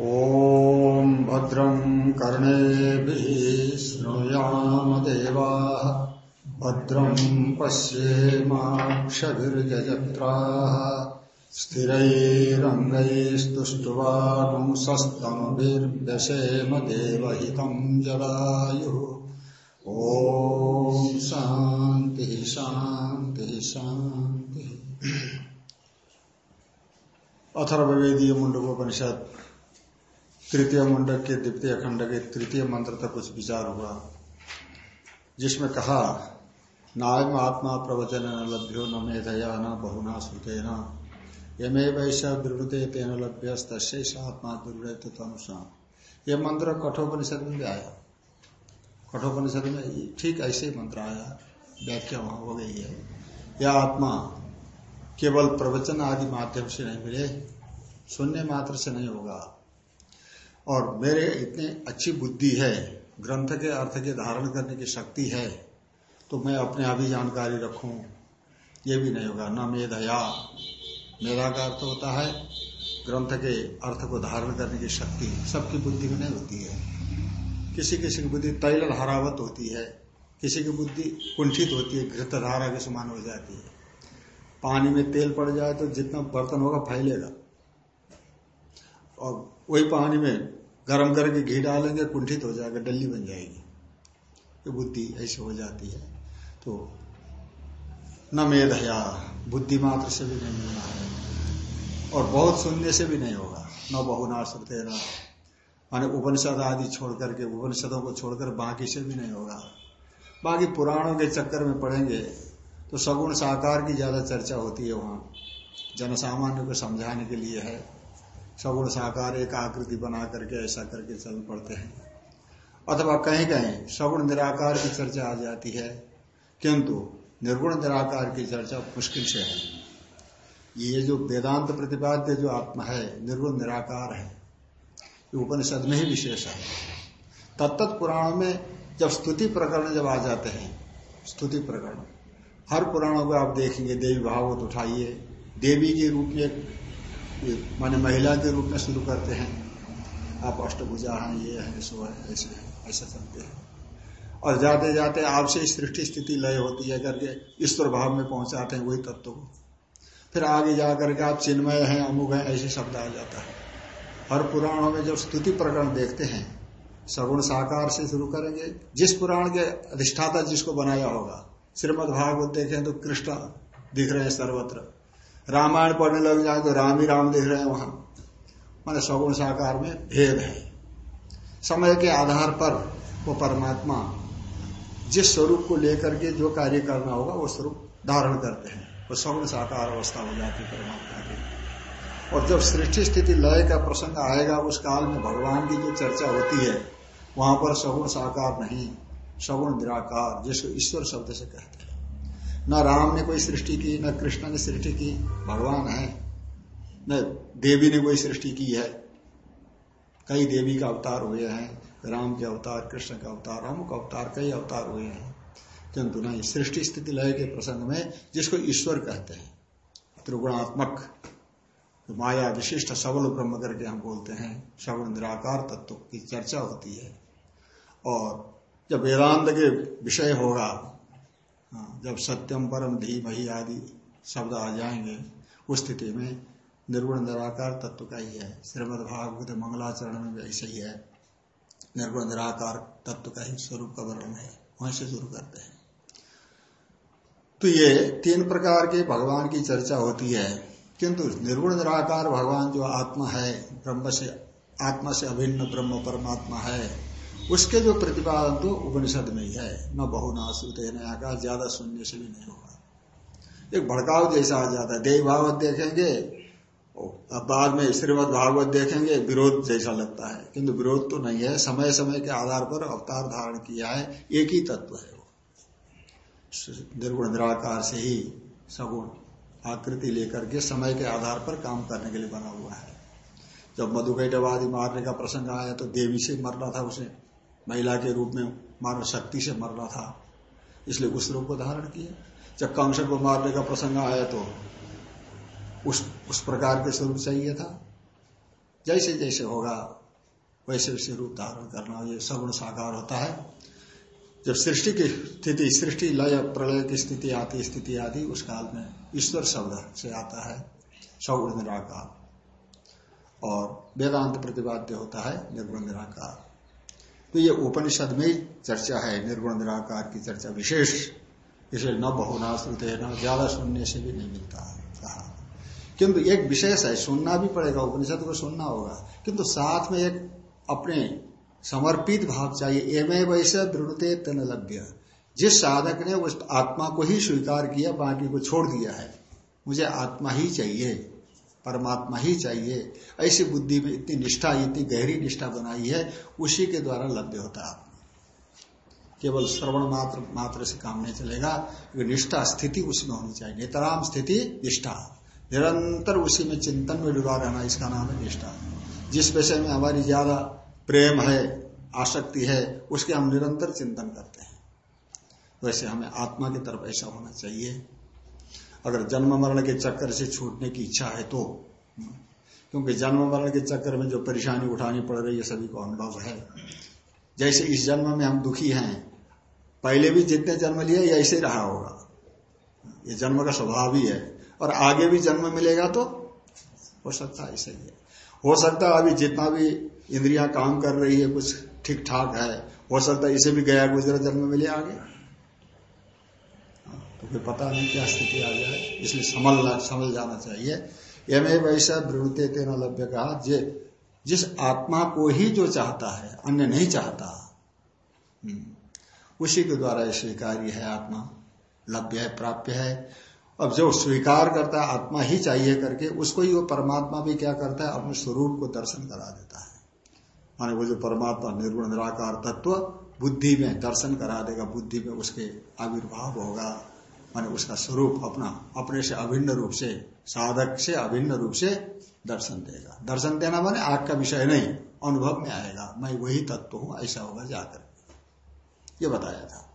ॐ भद्रं कर्णेभिः शृणुयाम देवाः भद्रं पश्येमाक्षभिर्यजत्राः स्थिरैरङ्गैस्तुष्ट्वागुंसस्तमभिर्दशेम देवहितं जलायुः ॐ शान्तिः शान्तिः शान्तिः। अथर्वेदीय मुंडकोपनिषद तृतीय मुंडक के द्वितीय खंड के तृतीय मंत्र तक कुछ विचार हुआ, जिसमें कहा नायम आत्मा प्रवचन न लभ्यो न मेधया न बहुना श्रुते न यमे वैश्य दुर्वृते तेन लभ्य आत्मा दुर्वृत तनुषा। यह मंत्र कठोपनिषद में भी आया। कठोपनिषद में ठीक ऐसे ही मंत्र आया, व्याख्या वहाँ हो गई है। यह आत्मा केवल प्रवचन आदि माध्यम से नहीं मिले शून्य मात्र से नहीं होगा। और मेरे इतने अच्छी बुद्धि है, ग्रंथ के अर्थ के धारण करने की शक्ति है तो मैं अपने आप ही जानकारी रखूँ। ये भी नहीं होगा। न मेधया मेधा का अर्थ होता है, ग्रंथ के अर्थ को धारण करने की शक्ति। सबकी बुद्धि में नहीं होती है। किसी किसी की बुद्धि तैल धारावत होती है। किसी की बुद्धि कुंठित होती है। घृत धारा के समान हो जाती है। पानी में तेल पड़ जाए तो जितना बर्तन होगा फैलेगा। और वही पानी में गर्म करके घी डालेंगे, कुंठित हो जाएगा डल्ली बन जाएगी। ये बुद्धि ऐसे हो जाती है। तो न मेधया बुद्धि मात्र से भी नहीं मिलना है। और बहुत सुनने से भी नहीं होगा। न बहुना सुनते न माने उपनिषद आदि छोड़ करके, उपनिषदों को छोड़कर बाकी से भी नहीं होगा। बाकी पुराणों के चक्कर में पढ़ेंगे तो सगुण साकार की ज़्यादा चर्चा होती है वहाँ। जनसामान्य को समझाने के लिए है। सगुण साकार एक आकृति बना करके ऐसा करके चल पड़ते हैं। अथवा कहीं कहीं सगुण निराकार की चर्चा आ जाती है, किंतु निर्गुण निराकार की चर्चा मुश्किल से है। ये जो वेदांत प्रतिपाद्य जो आत्मा है, निर्गुण निराकार है, ये उपनिषद में ही विशेष है। तत्त पुराणों में जब स्तुति प्रकरण जब आ जाते हैं, स्तुति प्रकरण, हर पुराणों को आप देखेंगे, देवी भागवत उठाइए, देवी के रूप में माने महिला के रूप में शुरू करते हैं। आप अष्टभुजा हैं, ये है, सो है, ऐसे ऐसा चलते हैं। और जाते जाते आपसे सृष्टि स्थिति लय होती है, करके ईश्वर भाव में पहुंचाते हैं वही तत्व को। फिर आगे जाकर के आप चिन्मय हैं, अमुक है, ऐसे शब्द आ जाता है। हर पुराणों में जब स्तुति प्रकरण देखते हैं, सगुण साकार से शुरू करेंगे। जिस पुराण के अधिष्ठाता जिसको बनाया होगा श्रीमद भागवत देखें तो कृष्ण दिख रहे हैं सर्वत्र। रामायण पढ़ने लग जाए तो राम ही राम देख रहे हैं वहाँ। मान सगुण साकार में भेद है। समय के आधार पर वो परमात्मा जिस स्वरूप को लेकर के जो कार्य करना होगा, वो स्वरूप धारण करते हैं। वो सगुण साकार अवस्था हो जाती है परमात्मा की। और जब सृष्टि स्थिति लय का प्रसंग आएगा, उस काल में भगवान की जो चर्चा होती है, वहाँ पर सगुण साकार नहीं, सगुण निराकार, जिसको ईश्वर शब्द से कहते हैं। न राम ने कोई सृष्टि की, न कृष्ण ने सृष्टि की, भगवान है। न देवी ने कोई सृष्टि की है। कई देवी का अवतार हुए हैं, राम के अवतार, कृष्ण का अवतार, राम का अवतार, कई अवतार हुए हैं। किंतु नहीं सृष्टि स्थिति लय के प्रसंग में जिसको ईश्वर कहते हैं, त्रिगुणात्मक तो माया विशिष्ट सबल ब्रह्म करके हम बोलते हैं सगुण निराकार तत्व की चर्चा होती है। और जब वेदांत के विषय होगा जब सत्यम, परम धीमही आदि शब्द आ जाएँगे, उस स्थिति में निर्गुण, निराकार तत्व का ही है। श्रीमद भागवत मंगलाचरण में भी ऐसे ही है। निर्गुण, निराकार तत्व का ही स्वरूप का वर्णन है। वहीं से शुरू करते हैं। तो ये तीन प्रकार के भगवान की चर्चा होती है। किंतु निर्गुण, निराकार भगवान जो आत्मा है, ब्रह्म से, आत्मा से अभिन्न ब्रह्म परमात्मा है उसके जो प्रतिपादन तो उपनिषद में ही है। न बहु न श्रुते न आकाश, ज़्यादा सुनने से भी नहीं होगा। एक भड़काव जैसा आ जाता है। देव भागवत देखेंगे अब बाद में श्रीमद भागवत देखेंगे, विरोध जैसा लगता है। किंतु विरोध तो नहीं है। समय समय के आधार पर अवतार धारण किया है। एक ही तत्व है वो। निर्गुण निराकार से ही सगुण आकृति लेकर के समय के आधार पर काम करने के लिए बना हुआ है। जब मधुकैटवादी मारने का प्रसंग आया तो देवी से मरना था उसे। महिला के रूप में मानव शक्ति से मरना था, इसलिए उस रूप को धारण किया। जब कंस को मारने का प्रसंग आया तो उस उस प्रकार के स्वरूप चाहिए था। जैसे जैसे होगा, वैसे वैसे रूप धारण करना, ये सगुण साकार होता है। जब सृष्टि की स्थिति, सृष्टि लय, प्रलय की स्थिति आती स्थिति आती, उस काल में ईश्वर शब्द से आता है सगुण निराकार। और वेदांत प्रतिपाद्य होता है, निर्गुण निराकार। तो ये उपनिषद में चर्चा है निर्गुण निराकार की चर्चा विशेष। इसे न बहुना श्रुते, न ज़्यादा सुनने से भी नहीं मिलता कहा। किंतु एक विशेष है, सुनना भी पड़ेगा, उपनिषद को सुनना होगा। किंतु साथ में एक अपने समर्पित भाव चाहिए, एवं वैसे दृढ़ते तन लभ्य। जिस साधक ने उस आत्मा को ही स्वीकार किया, बाकी को छोड़ दिया है, मुझे आत्मा ही चाहिए। परमात्मा ही चाहिए। ऐसी बुद्धि में इतनी निष्ठा, इतनी गहरी निष्ठा बनाई है, उसी के द्वारा लभ्य होता है केवल श्रवण मात्र मात्र से काम नहीं चलेगा निष्ठा स्थिति उसमें होनी चाहिए। नितराम स्थिति निष्ठा। निरंतर उसी में चिंतन में डुबा रहना, इसका नाम है निष्ठा। जिस विषय में हमारी ज़्यादा प्रेम है, आसक्ति है, उसके हम निरंतर चिंतन करते हैं। वैसे हमें आत्मा की तरफ़ ऐसा होना चाहिए। अगर जन्म मरण के चक्कर से छूटने की इच्छा है तो। क्योंकि जन्म मरण के चक्कर में जो परेशानी उठानी पड़ रही है, सभी को अनुभव है। जैसे इस जन्म में हम दुखी हैं, पहले भी जितने जन्म लिए ऐसे रहा होगा। ये जन्म का स्वभाव ही है। और आगे भी जन्म मिलेगा तो हो सकता है ऐसे ही है। हो सकता है अभी जितना भी इंद्रिया काम कर रही है, कुछ ठीक ठाक है, हो सकता है इसे भी गया गुजरा जन्म मिले आगे। तो फिर पता नहीं क्या स्थिति आ जाए इसलिए समझ समझ जाना चाहिए। एम वैसा वृणते तेना लभ्य कहा जे जिस आत्मा को ही जो चाहता है अन्य नहीं चाहता हम्म, उसी के द्वारा स्वीकार्य है आत्मा लभ्य है प्राप्य है। अब जो स्वीकार करता है आत्मा ही चाहिए करके उसको ही वो परमात्मा भी क्या करता है अपने स्वरूप को दर्शन करा देता है। माने वो जो परमात्मा निर्गुण निराकार तत्व बुद्धि में दर्शन करा देगा बुद्धि में उसके आविर्भाव होगा। माने उसका स्वरूप अपना, अपने से अभिन्न रूप से, साधक से अभिन्न रूप से दर्शन देगा। दर्शन देना माने आग का विषय नहीं, अनुभव में आएगा। मैं वही तत्व हूँ, ऐसा होगा जाकर। ये बताया था।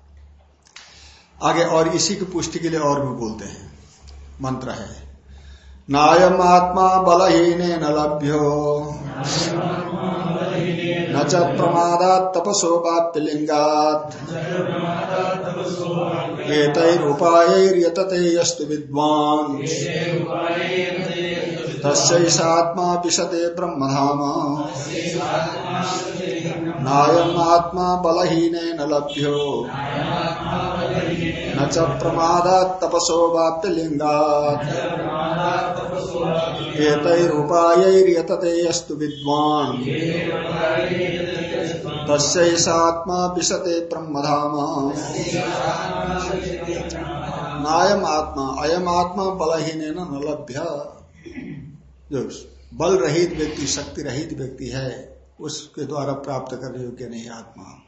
आगे और इसी की पुष्टि के लिए और भी बोलते हैं। मंत्र है नायम आत्मा बलहीन न लभ्यो। न च प्रमादात् तपसोपाप्यलिङ्गात् एतैरुपायैर्यतते यस्तु विद्वान्। तस्यैषात्मा विशते ब्रह्मधाम। नायम् आत्मा बलहीनेन लभ्यो। न च प्रमादात् तपसोपाप्यलिङ्गात् एतैरुपायैर्यतते यस्तु विद्वान्। तस्यात्मा विशते ब्रह्मधाम। नायम आत्मा अयम आत्मा बलहीन न लभ्य जो बल रहित व्यक्ति शक्ति रहित व्यक्ति है, उसके द्वारा प्राप्त करने योग्य नहीं आत्मा।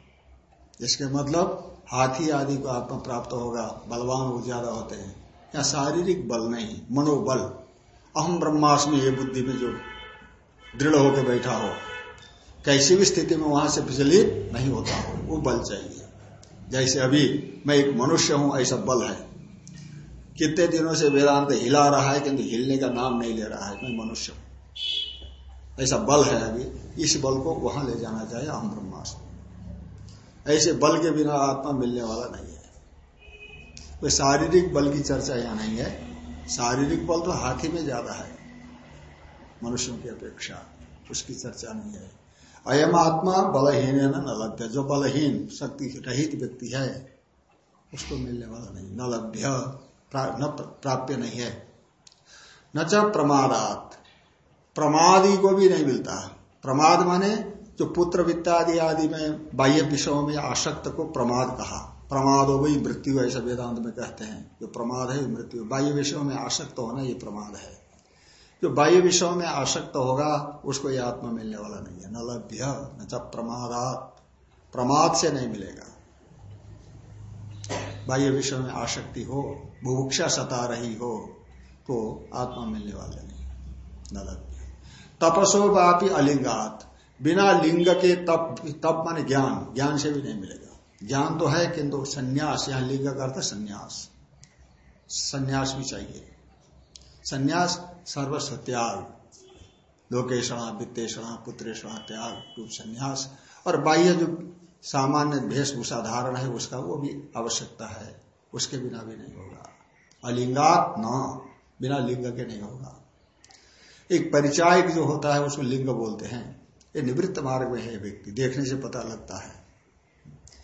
इसके मतलब हाथी आदि को आत्मा प्राप्त होगा, बलवान वो ज़्यादा होते हैं। या शारीरिक बल नहीं, मनोबल। अहम ब्रह्मास्मि ये बुद्धि में जो दृढ़ होकर बैठा हो, कैसी भी स्थिति में वहाँ से विचलित नहीं होता हो, वो बल चाहिए। जैसे अभी मैं एक मनुष्य हूँ, ऐसा बल है। कितने दिनों से वेदांत हिला रहा है, किंतु हिलने का नाम नहीं ले रहा है, मैं मनुष्य हूँ। ऐसा बल है अभी, इस बल को वहाँ ले जाना चाहिए, अहम ब्रह्मास्म। ऐसे बल के बिना आत्मा मिलने वाला नहीं है। कोई शारीरिक बल की चर्चा यहाँ नहीं है। शारीरिक बल तो हाथी में ज़्यादा है। मनुष्यों की अपेक्षा उसकी चर्चा नहीं है। अयम आत्मा बलहीन है न लभ्य। जो बलहीन शक्ति रहित व्यक्ति है, उसको मिलने वाला नहीं। न लभ्य न प्राप्य नहीं है। न च प्रमादात। प्रमादी को भी नहीं मिलता। प्रमाद माने जो पुत्र वित्त आदि आदि में बाह्य विषयों में आसक्त को प्रमाद कहा। प्रमाद हो गई मृत्यु ऐसा वेदांत में कहते हैं। जो प्रमाद है मृत्यु। बाह्य विषयों में आसक्त होना ये प्रमाद है। जो बाह्य विषयों में आसक्त होगा, उसको यह आत्मा मिलने वाला नहीं है। न लभ्य, न प्रमादात। प्रमाद से नहीं मिलेगा। बाह्य विषय में आसक्ति हो, बुभुक्षा सता रही हो तो आत्मा मिलने वाला नहीं न लभ्य। तपसो बापी अलिंगात। बिना लिंग के तप तप माने ज्ञान। ज्ञान से भी नहीं मिलेगा। ज्ञान तो है किंतु संन्यास, यहाँ लिंग का अर्थ संन्यास। संन्यास भी चाहिए। संन्यास सर्वस्व त्याग लोकेशणा, वित्तेषणा, पुत्रेषणा त्याग, रूप संन्यास। और बाह्य जो सामान्य वेशभूषा धारण है, उसका वो भी आवश्यकता है। उसके बिना भी नहीं होगा। अलिंगात न, बिना लिंग के नहीं होगा। एक परिचायक जो होता है, उसको लिंग बोलते हैं। ये निवृत्त मार्ग में है व्यक्ति। देखने से पता लगता है।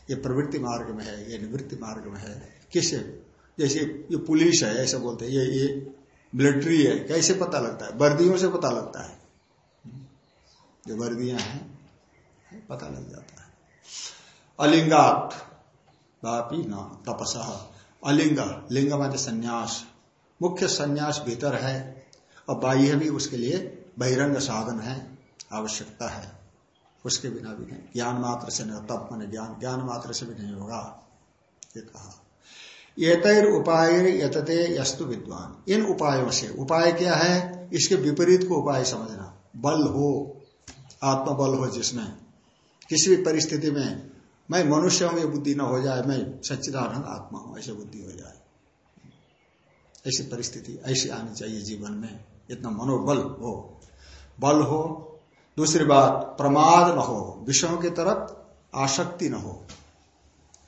ये प्रवृत्ति मार्ग में है, ये निवृत्ति मार्ग में है। किससे जैसे ये पुलिस है, ऐसे बोलते हैं, ये ये मिलिट्री है, कैसे पता लगता है? वर्दियों से पता लगता है। जो वर्दियाँ हैं, पता लग जाता है। अलिंगात, बापी न तपसा। अलिंग लिंग माने संन्यास। मुख्य संन्यास भीतर है, और बाह्य भी उसके लिए बहिरंग साधन है, आवश्यकता है। उसके बिना भी नहीं। ज्ञान मात्र से नहीं तप मन ज्ञान ज्ञान मात्र से भी नहीं होगा, ये कहा। ये उपाय यतते यस्तु विद्वान। इन उपायों से, उपाय क्या है? इसके विपरीत को उपाय समझना। बल हो, आत्मबल हो जिसमें। किसी भी परिस्थिति में, मैं मनुष्य हूँ ये बुद्धि न हो जाए, मैं सच्चिदानंद आत्मा हूँ, ऐसे बुद्धि हो जाए। ऐसी परिस्थिति, ऐसी आनी चाहिए जीवन में इतना मनोबल हो। बल हो दूसरी बात, प्रमाद न हो, विषयों की तरफ़ आसक्ति न हो।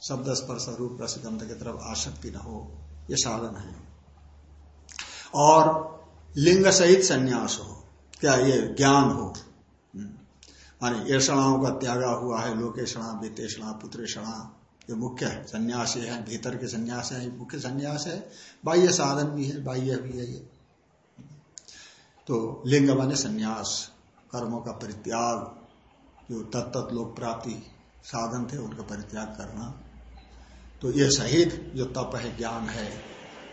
शब्द स्पर्श रूप रसगंध की तरफ़ आसक्ति न हो, ये साधन है। और लिंग सहित संन्यास हो, क्या ये ज्ञान हो? हम्म। मानी ऐषणाओं का त्यागा हुआ है लोकेशणा वित्तेषणा पुत्रेषणा, ये मुख्य है। संन्यास है, भीतर के संन्यास है, मुख्य संन्यास है, बाह्य साधन भी है, बाह्य भी है ये। तो लिंग माने संन्यास। कर्मों का परित्याग, जो तत्त लोक प्राप्ति साधन थे, उनका परित्याग करना। तो ये सहित जो तप है, ज्ञान है,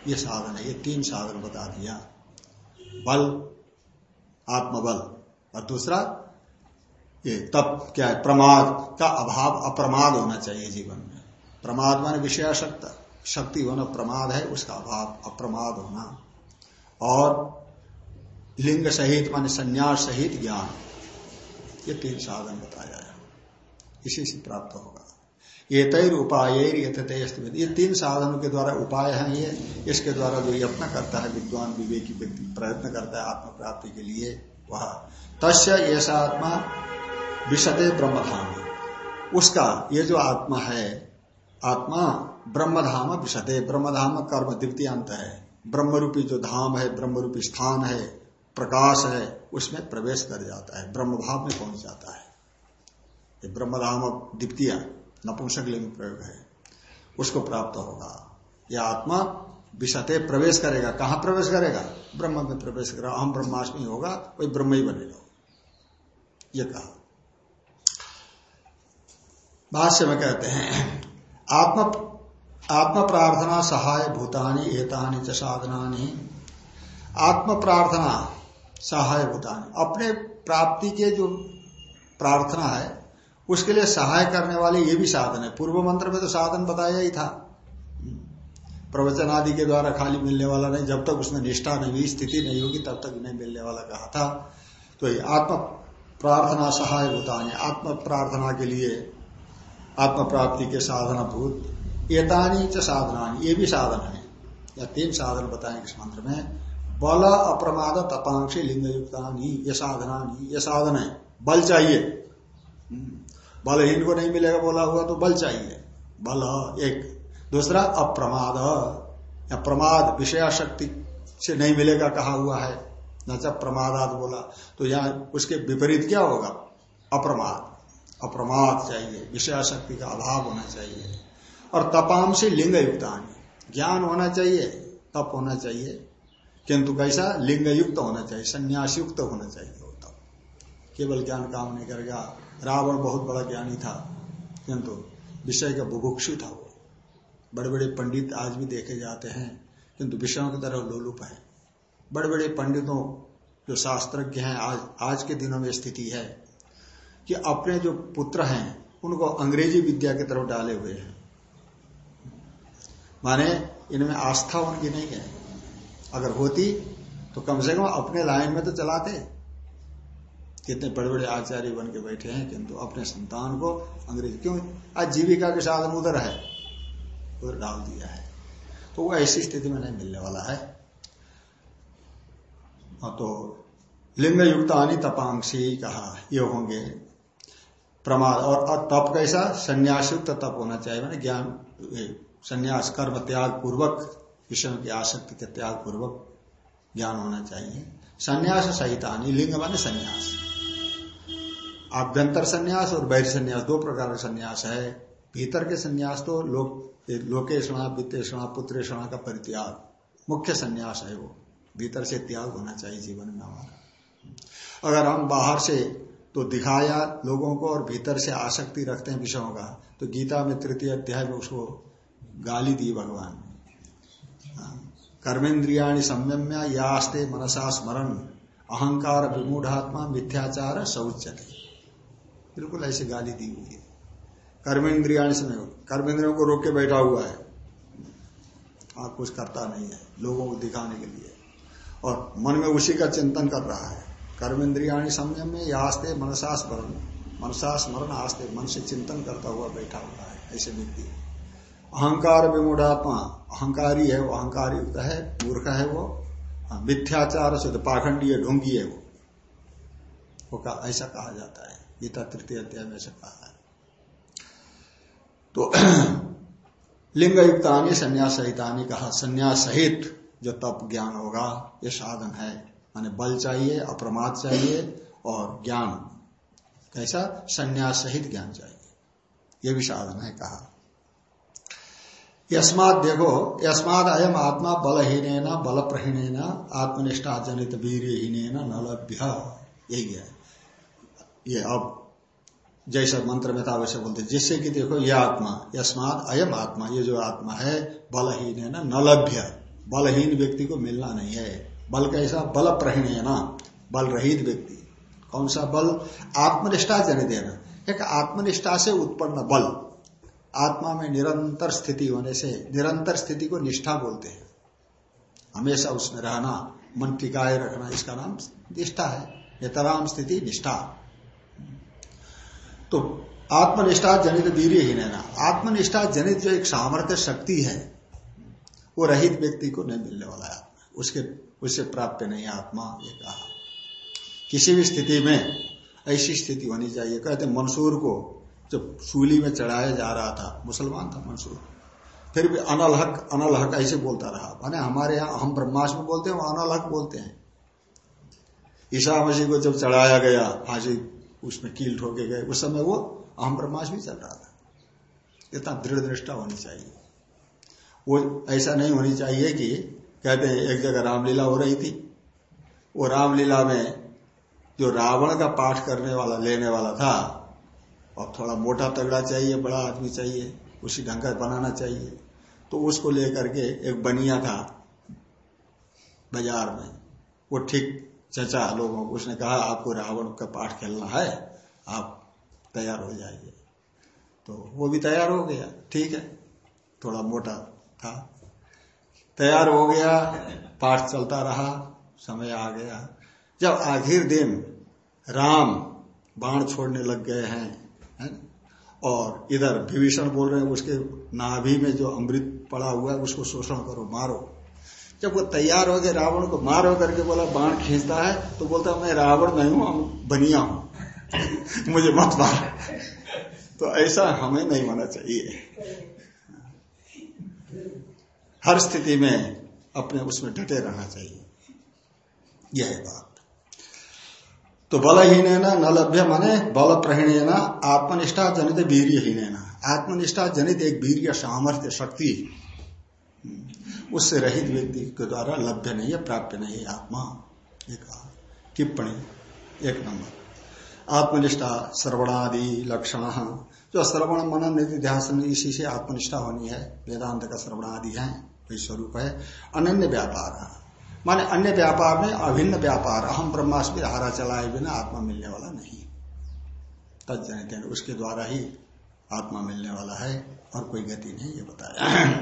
ये साधन है, ये तीन साधन बता दिया। बल, आत्मबल, और दूसरा, ये तप क्या है, प्रमाद का अभाव, अप्रमाद होना चाहिए जीवन में। प्रमाद माने विषय शक्ति होना, प्रमाद है, उसका अभाव, अप्रमाद होना। और लिंग सहित, माने संन्यास सहित ज्ञान। ये तीन साधन बताया है। इसी से प्राप्त होगा। ये तैर उपाय ये तीन साधनों के द्वारा उपाय है ये। इसके द्वारा जो यत्न करता है, विद्वान विवेकी व्यक्ति प्रयत्न करता है आत्म प्राप्ति के लिए, वह तस्य ऐसा आत्मा विशदे ब्रह्मधाम। उसका ये जो आत्मा है, आत्मा ब्रह्मधाम विशदे। ब्रह्मधाम कर्म द्वितीय अंत है। ब्रह्मरूपी जो धाम है, ब्रह्मरूपी स्थान है प्रकाश है, उसमें प्रवेश कर जाता है। ब्रह्म भाव में पहुँच जाता है। ये ब्रह्मधाम द्वितीय, नपुंसक लिंग प्रयोग है। उसको प्राप्त होगा। यह आत्मा विषते प्रवेश करेगा। कहाँ प्रवेश करेगा? ब्रह्म में प्रवेश करेगा। अहम ब्रह्माष्टमी होगा, वही ब्रह्म ही बनेगा। ये कहा। भाष्य में कहते हैं, आत्म आत्म प्रार्थना सहाय भूतानी, एतानी च साधनानी। आत्म प्रार्थना सहाय भूतान अपने प्राप्ति के जो प्रार्थना है, उसके लिए सहाय करने वाले ये भी साधन है। पूर्व मंत्र में तो साधन बताया ही था। प्रवचन आदि के द्वारा खाली मिलने वाला नहीं, जब तक उसमें निष्ठा नहीं हुई, स्थिति नहीं होगी, तब तक नहीं मिलने वाला कहा था। तो ये आत्म प्रार्थना सहाय भूतान आत्म प्रार्थना के लिए आत्म प्राप्ति के साधना भूत एतानी च साधना ये भी साधन है। या तीन साधन बताएँगे इस मंत्र में। बल अप्रमाद तपांक्षी लिंग युक्ता ये साधना ये साधन है। बल चाहिए। हम्म। बलहीन को नहीं मिलेगा बोला हुआ तो बल चाहिए। बल एक। दूसरा, अप्रमाद। या प्रमाद विषया शक्ति से नहीं मिलेगा कहा हुआ है। न प्रमादात बोला। तो यहाँ उसके विपरीत क्या होगा? अप्रमाद। अप्रमाद चाहिए। विषया शक्ति का अभाव होना चाहिए। और तपाम से लिंग युक्तान ज्ञान होना चाहिए। तप होना चाहिए। किंतु कैसा? लिंग युक्त होना चाहिए संन्यास युक्त होना चाहिए होता। केवल ज्ञान काम नहीं करेगा। रावण बहुत बड़ा ज्ञानी था, किंतु विषय का बुभुक्षु था वो। बड़े बड़े पंडित आज भी देखे जाते हैं, किंतु विषयों की तरह लोलुप है। बड़े बड़े पंडितों, जो शास्त्रज्ञ हैं, आज आज के दिनों में स्थिति है कि अपने जो पुत्र हैं, उनको अंग्रेज़ी विद्या की तरफ़ डाले हुए हैं। माने, इनमें आस्था उनकी नहीं है। अगर होती तो कम से कम अपने लाइन में तो चलाते। कितने बड़े बड़े आचार्य बन के बैठे हैं किंतु अपने संतान को अंग्रेज़ क्यों? आज जीविका के साधन उधर है उधर डाल दिया है। तो वो ऐसी स्थिति में नहीं मिलने वाला है। हाँ, तो लिंग युक्त आनी तपांशी कहा ये होंगे। प्रमाद और तप कैसा? संन्यास युक्त तप होना चाहिए मैंने ज्ञान संन्यास कर्म त्याग पूर्वक विषयों की आसक्ति के त्याग पूर्वक ज्ञान होना चाहिए। संन्यास सहित लिंग माने संन्यास। आभ्यंतर संन्यास और बहिर संन्यास, दो प्रकार का संन्यास है। भीतर के संन्यास तो लोक लोकेशणा वित्तेषणा पुत्रेषणा का परित्याग, मुख्य संन्यास है वो। भीतर से त्याग होना चाहिए जीवन में हमारा। अगर हम बाहर से तो दिखाया लोगों को और भीतर से आसक्ति रखते हैं विषयों का तो गीता में तृतीय अध्याय में उसको गाली दी भगवान। कर्मेन्द्रिया संयम्या यास्ते मनसा स्मरण अहंकार, विमूढ़ात्मा, मिथ्याचार शौचते बिल्कुल ऐसी गाली दी हुई है। कर्मेंद्रिया समय कर्मेंद्रियों को रोक के बैठा हुआ है। आप कुछ करता नहीं है, लोगों को दिखाने के लिए। और मन में उसी का चिंतन कर रहा है। कर्मेंद्रिया संयम में यास्ते मनसा स्मरण मनसा स्मरण आस्ते मन से चिंतन करता हुआ बैठा हुआ है, ऐसे व्यक्ति। अहंकार विमूढ़ात्मा अहंकारी है वो अहंकार युक्त है मूर्ख है वो हाँ, मिथ्याचार से पाखंडी है ढोंगी है वो, वो का, ऐसा कहा जाता है। गीता तृतीय अध्याय में ऐसा कहा है। तो लिंग युक्तानी संन्यास कहा संन्यास सहित जो तप ज्ञान होगा ये साधन है। माने बल चाहिए अप्रमाद चाहिए और ज्ञान। कैसा? संन्यास सहित ज्ञान चाहिए। ये भी साधन है कहा। यस्मात देखो यस्मात अयम आत्मा बलहीन बल प्रहीण आत्मनिष्ठा जनित वीरहीन न लभ्य यही है ये अब जैसा मंत्र में था वैसे बोलते जिससे कि देखो यह आत्मा यस्मात अयम आत्मा, ये जो आत्मा है बलहीन है न लभ्य बलहीन व्यक्ति को मिलना नहीं है। बल कैसा? बल प्रहीण है ना बल रहित व्यक्ति। कौन सा बल? आत्मनिष्ठा जनित है ना। एक आत्मनिष्ठा से उत्पन्न बल। आत्मा में निरंतर स्थिति होने से निरंतर स्थिति को निष्ठा बोलते हैं। हमेशा उसमें रहना, मन टिकाए रखना, इसका नाम निष्ठा है। नितराम स्थिति निष्ठा। तो आत्मनिष्ठा जनित वीर ही ना आत्मनिष्ठा जनित जो एक सामर्थ्य शक्ति है, वो रहित व्यक्ति को नहीं मिलने वाला है। उसके उससे प्राप्त नहीं आत्मा, ये कहा। किसी भी स्थिति में ऐसी स्थिति होनी चाहिए। कहते मंसूर को जब सूली में चढ़ाया जा रहा था, मुसलमान था मंसूर। फिर भी अनलहक अनलहक ऐसे बोलता रहा। माने हमारे यहाँ हम ब्रह्मास्म बोलते हैं वो अनलहक बोलते हैं। ईसा मसीह को जब चढ़ाया गया, फांसी उसमें कील ठोके गए, उस समय वो अहम ब्रह्माश भी चल रहा था। इतना दृढ़ दृष्टा होनी चाहिए। वो ऐसा नहीं होनी चाहिए कि कहते हैं, एक जगह रामलीला हो रही थी। वो रामलीला में जो रावण का पाठ करने वाला, लेने वाला था और थोड़ा मोटा तगड़ा चाहिए, बड़ा आदमी चाहिए, उसी ढंग का बनाना चाहिए। तो उसको लेकर के एक बनिया था बाज़ार में। वो ठीक चचा लोगों को, उसने कहा, आपको रावण का पाठ खेलना है, आप तैयार हो जाइए। तो वो भी तैयार हो गया, ठीक है, थोड़ा मोटा था। तैयार हो गया, पाठ चलता रहा, समय आ गया। जब आखिर दिन राम बाण छोड़ने लग गए हैं है? और इधर विभीषण बोल रहे हैं, उसके नाभि में जो अमृत पड़ा हुआ है, उसको शोषण करो, मारो। जब वो तैयार हो गए रावण को मारो करके बोला, बाण खींचता है तो बोलता मैं रावण नहीं हूँ बनिया हूँ। मुझे मत मार। तो ऐसा हमें नहीं होना चाहिए। हर स्थिति में अपने उसमें डटे रहना चाहिए। यह बात। तो बलहीन न लभ्य माने बल प्रहीण आत्मनिष्ठा जनित वीरहीन आत्मनिष्ठा जनित एक वीर सामर्थ्य शक्ति। उससे रहित व्यक्ति के द्वारा लभ्य नहीं है प्राप्त नहीं है आत्मा। एक टिप्पणी, एक नंबर। आत्मनिष्ठा श्रवणादि लक्षण। जो श्रवण मनन निधि ध्यान इसी से आत्मनिष्ठा होनी है। वेदांत का श्रवणादि है, वही स्वरूप है। अनन्य व्यापार। माने अन्य व्यापार में अभिन्न व्यापार, अहम ब्रह्मास्मि हारा चलाए बिना आत्मा मिलने वाला नहीं। तजनित उसके द्वारा ही आत्मा मिलने वाला है और कोई गति नहीं, ये बताया।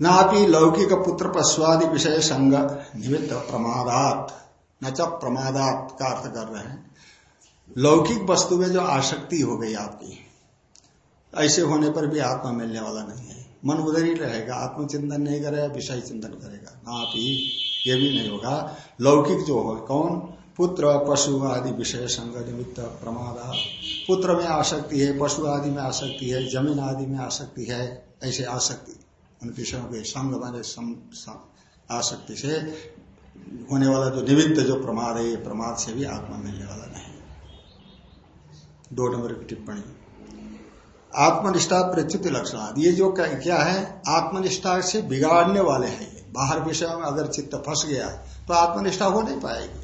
नापि लौकिक पुत्र पश्वादि विषय संग निमित्त प्रमादात, न च प्रमादात का अर्थ कर रहे हैं। लौकिक वस्तु में जो आसक्ति हो गई आपकी, ऐसे होने पर भी आत्मा मिलने वाला नहीं है। मन उधर ही रहेगा, आत्मचिंतन नहीं करेगा विषय चिंतन करेगा। ना आप ही, ये भी नहीं होगा। लौकिक जो हो, कौन? पुत्र पशु आदि विषय संग निमित्त प्रमादा। पुत्र में आसक्ति है, पशु आदि में आसक्ति है, ज़मीन आदि में आसक्ति है, ऐसे आसक्ति। उन विषयों के संग माने आसक्ति से होने वाला जो निमित्त, जो प्रमाद है, ये प्रमाद से भी आत्मा मिलने वाला नहीं। दो नंबर की टिप्पणी। आत्मनिष्ठा प्रच्युति लक्षण। ये जो क्या है? आत्मनिष्ठा से बिगाड़ने वाले हैं ये। बाहर विषय में अगर चित्त फंस गया तो आत्मनिष्ठा हो नहीं पाएगी।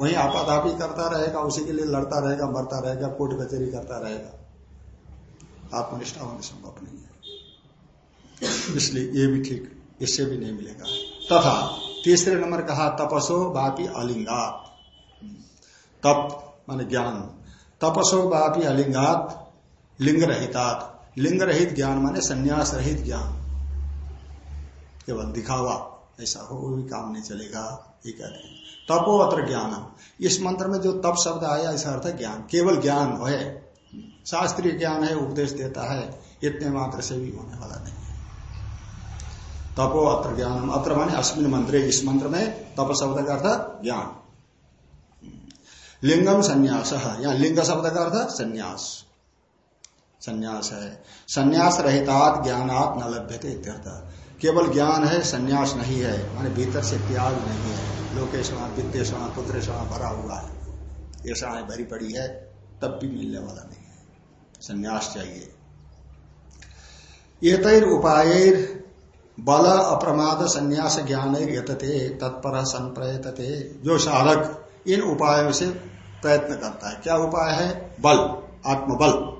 वही आपाधापी करता रहेगा, उसी के लिए लड़ता रहेगा, मरता रहेगा, कोर्ट कचेरी करता रहेगा। आत्मनिष्ठा होने संभव नहीं है। इसलिए ये भी ठीक, इससे भी नहीं मिलेगा। तथा तीसरे नंबर कहा, तपसो बापी अलिंगात। तप, मान ज्ञान। तपसो बापी अलिंगात। लिंग रहितात लिंग रहित ज्ञान माने संन्यास रहित ज्ञान। केवल दिखावा, ऐसा हो भी काम नहीं चलेगा, ये कह रहे हैं। तपो अत्र ज्ञान इस मंत्र में जो तप शब्द आया, इसका अर्थ ज्ञान। केवल ज्ञान है शास्त्रीय ज्ञान है, उपदेश देता है, इतने मात्र से भी होने वाला नहीं तपो अत्र ज्ञान अत्र माने अश्विन मंत्र, इस मंत्र में तप शब्द का अर्थ ज्ञान। लिंगम संन्यास यहाँ लिंग शब्द का अर्थ संन्यास। संन्यास है। संन्यास रहतात ज्ञानात न लभ्यते केवल ज्ञान है, संन्यास नहीं है, माने भीतर से त्याग नहीं है। लोकेशणा वित्तेषणा पुत्रेषणा भरा हुआ है। ये शाह भरी पड़ी है, तब भी मिलने वाला नहीं है। संन्यास चाहिए। ये तैर उपाय बल अप्रमाद संन्यास ज्ञान यतते, तत्पर संप्रयतते। जो साधक इन उपायों से प्रयत्न करता है, क्या उपाय है? बल, आत्मबल।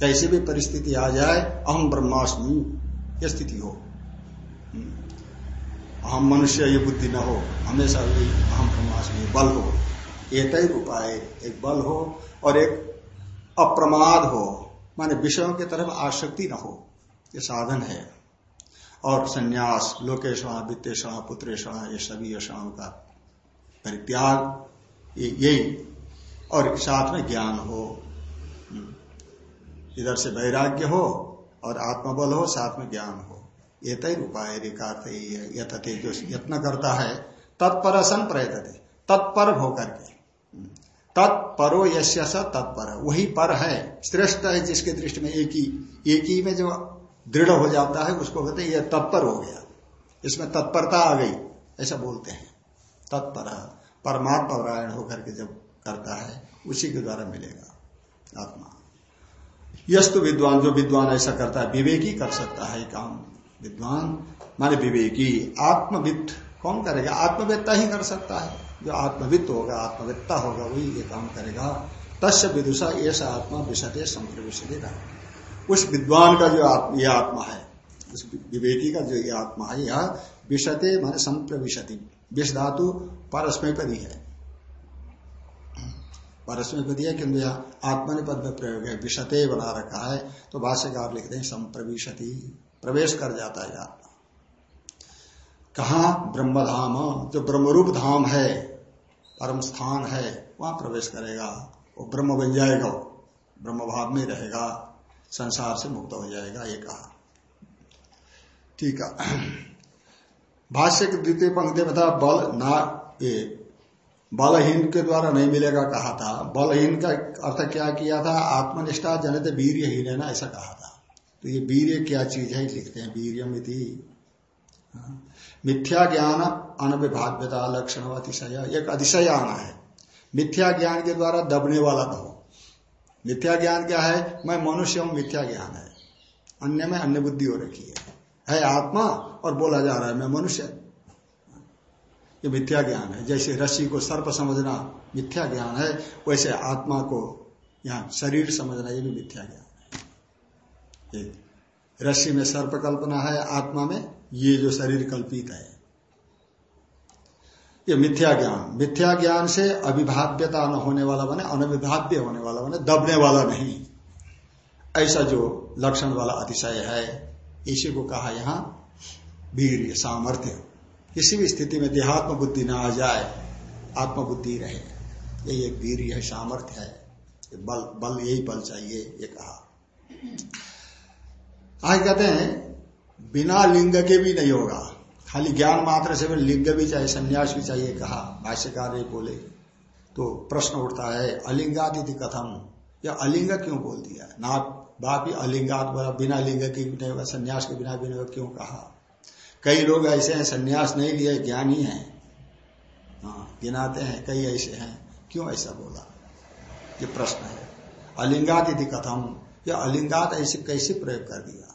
कैसी भी परिस्थिति आ जाए अहम ब्रह्मास्मि, ये स्थिति हो। हम मनुष्य, ये बुद्धि न हो। हमेशा भी अहम ब्रह्मास्मि, बल हो। एक ही उपाय, एक बल हो और एक अप्रमाद हो। माने विषयों की तरफ़ आसक्ति न हो। ये साधन है। और संन्यास लोकेश्वर वित्तेश्वर पुत्रेश्वर ये सभी यशाओं का परित्याग यही और साथ में ज्ञान हो। इधर से वैराग्य हो और आत्मबल हो, साथ में ज्ञान हो। ये तय उपाय अर्थ यही है यथते जो यत्न करता है, तत्पर सन प्रयतते तत्पर होकर के। तत्परो यश तत्पर, वही पर है, श्रेष्ठ है जिसके दृष्टि में एक ही एक ही में जो दृढ़ हो जाता है, उसको कहते हैं यह तत्पर हो गया। इसमें तत्परता आ गई, ऐसा बोलते हैं। तत्पर, परमात्मा परायण होकर के जब करता है, उसी के द्वारा मिलेगा आत्मा। यश तो विद्वान जो विद्वान ऐसा करता है विवेकी कर सकता है काम। विद्वान माने विवेकी आत्मविद कौन करेगा? आत्मवेत्ता ही कर सकता है। जो आत्मवित्त होगा आत्मवेत्ता होगा वही ये काम करेगा। तस्य विदुषा ऐसा आत्मा विषते संप्रविशते उस विद्वान का जो आत्म, ये आत्मा है उस विवेकी का जो ये आत्मा है यह विषते माने संप्रविशति विष धातु परस्मय पर ही है। परस्मय पद है किन्तु यहाँ आत्मनि पद में प्रयोग है विषते बना रखा है तो भाष्यकार लिखते हैं, संप्रविशति, प्रवेश कर जाता है आत्मा कहा? ब्रह्मधाम। जो ब्रह्मरूप धाम है, परम स्थान है, वहाँ प्रवेश करेगा। वो ब्रह्म बन जाएगा ब्रह्म भाव में रहेगा, संसार से मुक्त हो जाएगा, ये कहा। ठीक है। भाष्य के द्वितीय पंक्ति में था, बल ना ये बलहीन के द्वारा नहीं मिलेगा कहा था। बलहीन का अर्थ क्या किया था? आत्मनिष्ठा जनित वीर हीन है ना ऐसा कहा था। तो ये वीर क्या चीज़ है? लिखते हैं वीरियम हाँ। मिथ्या ज्ञान अनविभाव्यता लक्षण अतिशय। एक अतिशय आना है। मिथ्या ज्ञान के द्वारा दबने वाला हो मिथ्या ज्ञान क्या है? मैं मनुष्य हूँ, मिथ्या ज्ञान है। अन्य में अन्य बुद्धि हो रखी है। है आत्मा और बोला जा रहा है, मैं मनुष्य। ये मिथ्या ज्ञान है। जैसे रस्सी को सर्प समझना मिथ्या ज्ञान है, वैसे आत्मा को यहाँ शरीर समझना ये भी मिथ्या ज्ञान है। रस्सी में सर्प कल्पना है, आत्मा में ये जो शरीर कल्पित है। ये मिथ्या ज्ञान मिथ्या ज्ञान से अभिभाव्यता न होने वाला बने अनभिभाव्य होने वाला बने, दबने वाला नहीं। ऐसा जो लक्षण वाला अतिशय है, इसी को कहा यहाँ वीर सामर्थ्य। किसी भी स्थिति में देहात्म बुद्धि ना आ जाए, आत्मबुद्धि रहे। यही एक वीर है सामर्थ्य है। बल बल, यही बल चाहिए, ये कहा। आज कहते हैं, बिना लिंग के भी नहीं होगा। खाली ज्ञान मात्र से लिंग भी चाहिए, संन्यास भी चाहिए, कहा। भाष्यकार बोले। तो प्रश्न उठता है अलिंगात यदि कथम। या अलिंग क्यों बोल दिया? ना बापी अलिंगात बिना लिंग की होगा, संन्यास के बिना होगा, क्यों कहा? कई लोग ऐसे हैं, संन्यास नहीं लिए, ज्ञानी हैं। हाँ गिनाते हैं, कई ऐसे हैं। क्यों ऐसा बोला? ये प्रश्न है। अलिंगात यदि कथम। या अलिंगात ऐसे कैसे प्रयोग कर दिया?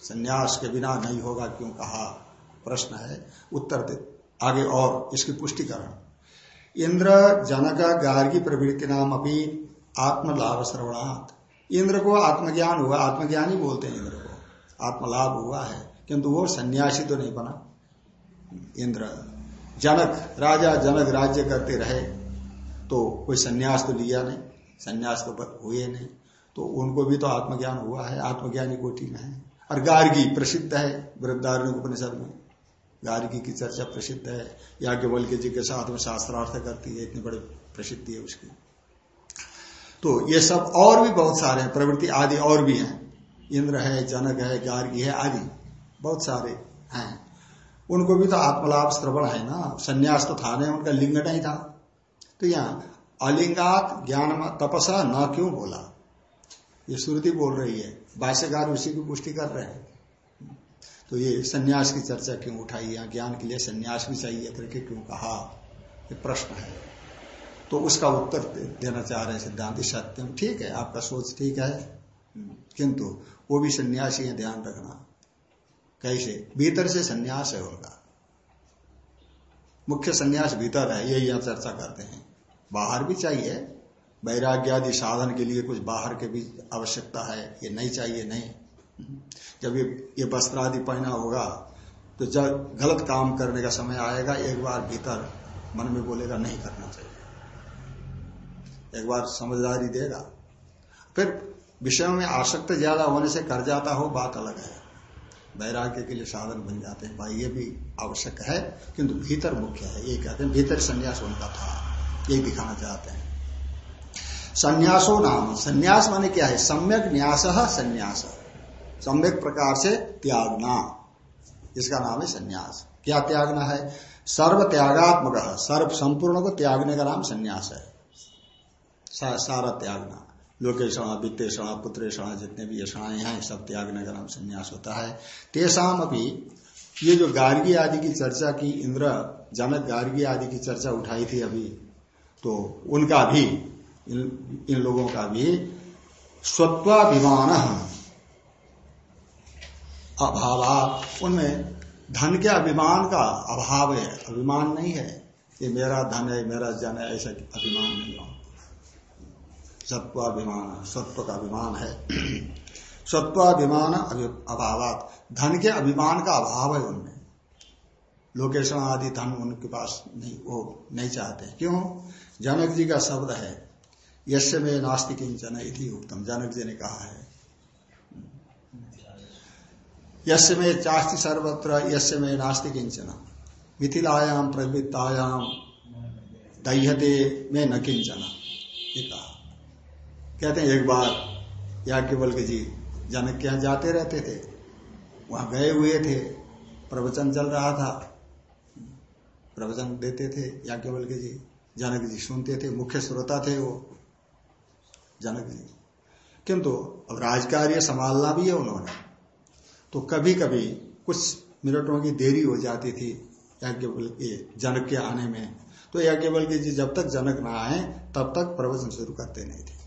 संन्यास के बिना नहीं होगा, क्यों कहा? प्रश्न है। उत्तर दे, आगे और इसकी पुष्टिकरण। इंद्र जनक गार्गी प्रवृत्ति नाम अभी आत्मलाभ श्रवणात्। इंद्र को आत्मज्ञान हुआ, आत्मज्ञानी बोलते हैं इंद्र को। आत्मलाभ हुआ है। किंतु वो सन्यासी तो नहीं बना। इंद्र, जनक, राजा जनक राज्य करते रहे तो कोई सन्यास तो लिया नहीं, सन्यास तो हुए नहीं। तो उनको भी तो आत्मज्ञान हुआ है, आत्मज्ञानी कोटि में है। और गार्गी प्रसिद्ध है वृद्धारण उपनिषद में। गार्गी की चर्चा प्रसिद्ध है, याज्ञवल्क्य जी के साथ में शास्त्रार्थ करती है, इतनी बड़ी प्रसिद्धि है उसकी। तो ये सब और भी बहुत सारे हैं, प्रवृत्ति आदि और भी हैं। इंद्र है, जनक है, गार्गी है, आदि। बहुत सारे हैं। उनको भी तो आत्मलाभ श्रवण है ना। संन्यास तो था नहीं उनका लिंग नहीं था। तो यहाँ अलिंगात ज्ञान तपसा न क्यों बोला? ये श्रुति बोल रही है। भाष्यकार उसी की पुष्टि कर रहे हैं। तो ये सन्यास की चर्चा क्यों उठाई यहाँ ज्ञान के लिए सन्यास भी चाहिए करके क्यों कहा? ये प्रश्न है। तो उसका उत्तर देना चाह रहे हैं सिद्धांत। सत्यम ठीक है आपका सोच ठीक है। किंतु वो भी सन्यासी है ध्यान रखना। कैसे? भीतर से सन्यास होगा मुख्य सन्यास भीतर है, यही यहाँ चर्चा करते हैं। बाहर भी चाहिए वैराग्य आदि साधन के लिए कुछ बाहर के भी आवश्यकता है, ये नहीं चाहिए, नहीं। जब ये ये वस्त्र आदि पहना होगा तो जब गलत काम करने का समय आएगा, एक बार भीतर मन में बोलेगा, नहीं करना चाहिए। एक बार समझदारी देगा। फिर विषयों में आसक्त ज़्यादा होने से कर जाता हो, बात अलग है। वैराग्य के लिए साधन बन जाते हैं। भाई, ये भी आवश्यक है, किंतु भीतर मुख्य है। ये कहते हैं, भीतर संन्यास उनका था। यही दिखाना चाहते हैं। संन्यासो नाम। संन्यास माने क्या है? सम्यक न्यास संन्यास। सम्यक प्रकार से त्यागना। इसका नाम है संन्यास। क्या त्यागना है? सर्व त्यागात्मक सर्व संपूर्ण को त्यागने का नाम संन्यास है। सारा त्यागना लोकेशणा वित्तेषणा पुत्रेषणा जितने भी यषणाएँ हैं सब त्यागने का नाम संन्यास होता है। तेसाम अभी ये जो गार्गी आदि की चर्चा की इंद्र जनक गार्गी आदि की चर्चा उठाई थी अभी तो उनका भी इन, इन लोगों का भी स्वत्वाभिमान अभाव उनमें धन के अभिमान का अभाव है। अभिमान नहीं है ये मेरा धन है मेरा जन है ऐसा अभिमान नहीं हो सत्वाभिमान सत्व का अभिमान है। सत्वाभिमान अभाव धन के अभिमान का अभाव है उनमें। लोकेशन आदि धन उनके पास नहीं, वो नहीं चाहते। क्यों? जनक जी का शब्द है यश में नास्ति किंचन इति उत्तम जनक जी ने कहा है। यश में चास्ति सर्वत्र यश में नास्ति किंचन मिथिलायाम प्रवृत्तायाम दह्यते में न किंचन ये कहा। कहते हैं, एक बार याज्ञवल के जी जनक के यहाँ जाते रहते थे। वहाँ गए हुए थे। प्रवचन चल रहा था। प्रवचन देते थे याज्ञवल के जी। जनक जी सुनते थे। मुख्य श्रोता थे वो। जनक जी। किंतु अब राजकार्य संभालना भी है उन्होंने। तो कभी कभी कुछ मिनटों की देरी हो जाती थी याज्ञवल के जनक के आने में। तो याज्ञवल के जी जब तक जनक ना आए, तब तक प्रवचन शुरू करते नहीं थे।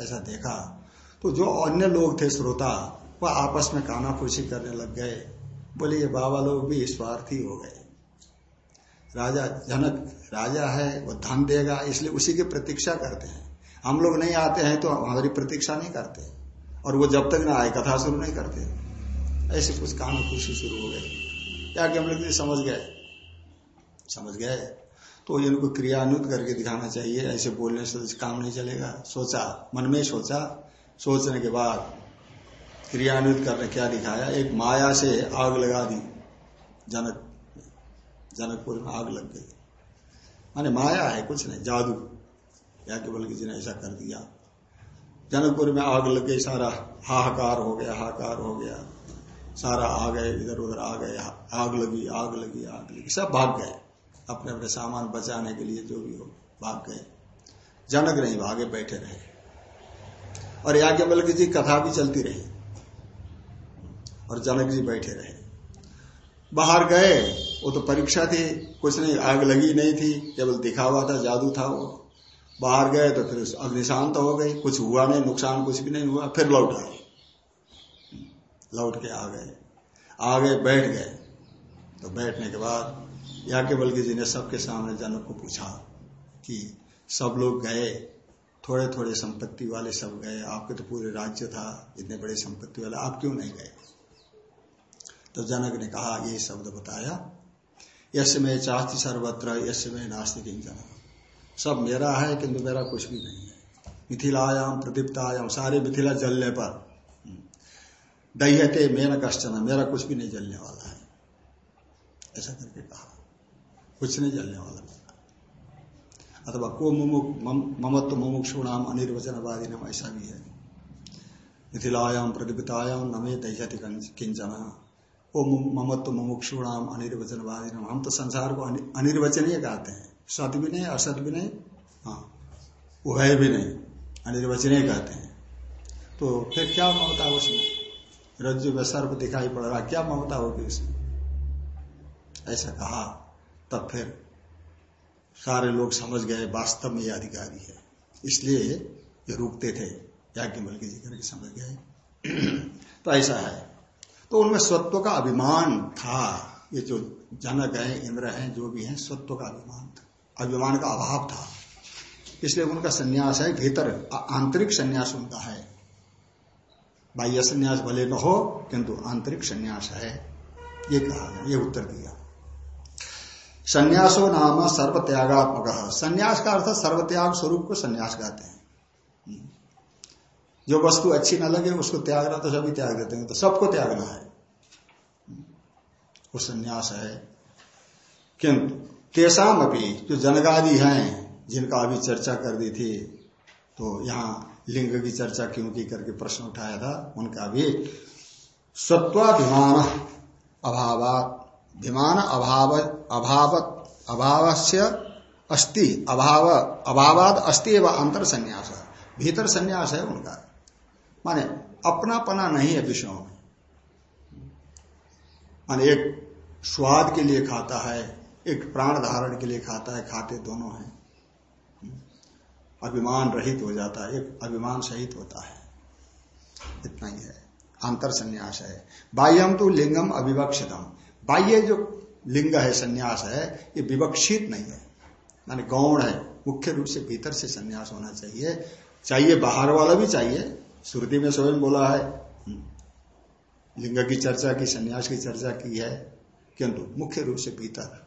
ऐसा देखा। तो जो अन्य लोग थे श्रोता, वह आपस में काना फूसी करने लग गए। बोले, ये बाबा लोग भी स्वार्थी हो गए। राजा जनक, राजा है, वो धन देगा, इसलिए उसी की प्रतीक्षा करते हैं। हम लोग नहीं आते हैं तो हमारी प्रतीक्षा नहीं करते। और वो जब तक ना आए, कथा शुरू नहीं करते। ऐसे कुछ काना खुशी शुरू हो गए। क्या कि हम लोग समझ गए? समझ गए। तो इनको क्रियान्वित करके दिखाना चाहिए, ऐसे बोलने से काम नहीं चलेगा। सोचा, मन में सोचा, सोचने के बाद क्रियान्वित करने क्या दिखाया? एक माया से आग लगा दी। जनक, जनकपुर में आग लग गई। माने माया है, कुछ नहीं, जादू। या केवल किसी ने ऐसा कर दिया। जनकपुर में आग लग गई, सारा हाहाकार हो गया, हाहाकार हो गया। सारा आ गए इधर उधर आ गए, आग लगी आग लगी आग लगी। सब भाग गए। अपने अपने सामान बचाने के लिए जो भी हो, भाग गए। जनक नहीं भागे बैठे रहे। और याज्ञवल्क जी कथा भी चलती रही। और जनक जी बैठे रहे। बाहर गए, वो तो परीक्षा थी, कुछ नहीं, आग लगी नहीं थी, केवल दिखा हुआ था, जादू था वो। बाहर गए तो फिर अग्नि शांत हो गई, कुछ हुआ नहीं, नुकसान कुछ भी नहीं हुआ, फिर लौट आए। लौट के आ गए। आ गए बैठ गए। तो बैठने के बाद याज्ञवल्की जी ने सबके सामने जनक को पूछा कि सब लोग गए थोड़े थोड़े संपत्ति वाले सब गए, आपके तो पूरे राज्य था, इतने बड़े संपत्ति वाले, आप क्यों नहीं गए? तो जनक ने कहा, ये शब्द बताया यश में चास्ती सर्वत्र यश में नास्तिक जनक। सब मेरा है, किंतु मेरा कुछ भी नहीं है। मिथिलायाम प्रदीप्तायाम सारे मिथिला जलने पर। दह्यते मेन कष्टन मेरा कुछ भी नहीं जलने वाला है। ऐसा करके कहा। कुछ नहीं जलने वाला। अथवा को ममत्व मुमुक्षु नाम अनिर्वचनवादी नाम ऐसा भी है। मिथिलायाम प्रतिपितायाम नमे दहती किंचन ओ ममत्व मुमुक्षु नाम अनिर्वचनवादी नाम हम तो संसार को अनिर्वचनीय कहते हैं। सत भी नहीं, असत भी नहीं हाँ उभय भी नहीं, अनिर्वचनीय कहते हैं। तो फिर क्या ममता उसमें? रज्जु में सर्प दिखाई पड़ रहा क्या ममता होगी उसमें? ऐसा कहा। तब फिर सारे लोग समझ गए, वास्तव में ये अधिकारी है। इसलिए ये रुकते थे याज्ञवल्क जी करके समझ गए। तो ऐसा है। तो उनमें स्वत्व का अभिमान था। ये जो जनक है, इंद्र है, जो भी है, स्वत्व का अभिमान था। अभिमान का अभाव था। इसलिए उनका संन्यास है, भीतर आंतरिक संन्यास उनका है। बाह्य संन्यास भले न हो, किंतु आंतरिक संन्यास है। ये कहा ये उत्तर दिया। संन्यासो नाम सर्व त्यागात्मक संन्यास का अर्थ सर्वत्याग स्वरूप को संन्यास कहते हैं। जो वस्तु अच्छी न लगे, उसको त्यागना तो सभी त्याग देते हैं तो सबको त्यागना है। वो संन्यास है। किंतु तेसाम अभी जो जनगादि हैं, जिनका अभी चर्चा कर दी थी तो यहाँ लिंग की चर्चा क्यों की करके प्रश्न उठाया था, उनका भी सत्वाभिमान अभाव भिमान अभाव अभाव अभाव से अस्ति, अभाव, अभावाद अस्ति एवं अंतर संन्यास। भीतर संन्यास है उनका। माने अपनापना नहीं है विषयों में। माने एक स्वाद के लिए खाता है, एक प्राण धारण के लिए खाता है, खाते दोनों हैं। अभिमान रहित हो जाता है, एक अभिमान सहित होता है। इतना ही है। अंतर संन्यास है। बाह्यम तो लिंगम अविवक्षितम बाह्य जो लिंग है, संन्यास है, ये विवक्षित नहीं है। माने गौण है, मुख्य रूप से भीतर से संन्यास होना चाहिए। चाहिए बाहर वाला भी चाहिए। श्रुति में स्वयं बोला है हम्म। लिंग की चर्चा की, संन्यास की चर्चा की है, किंतु मुख्य रूप से भीतर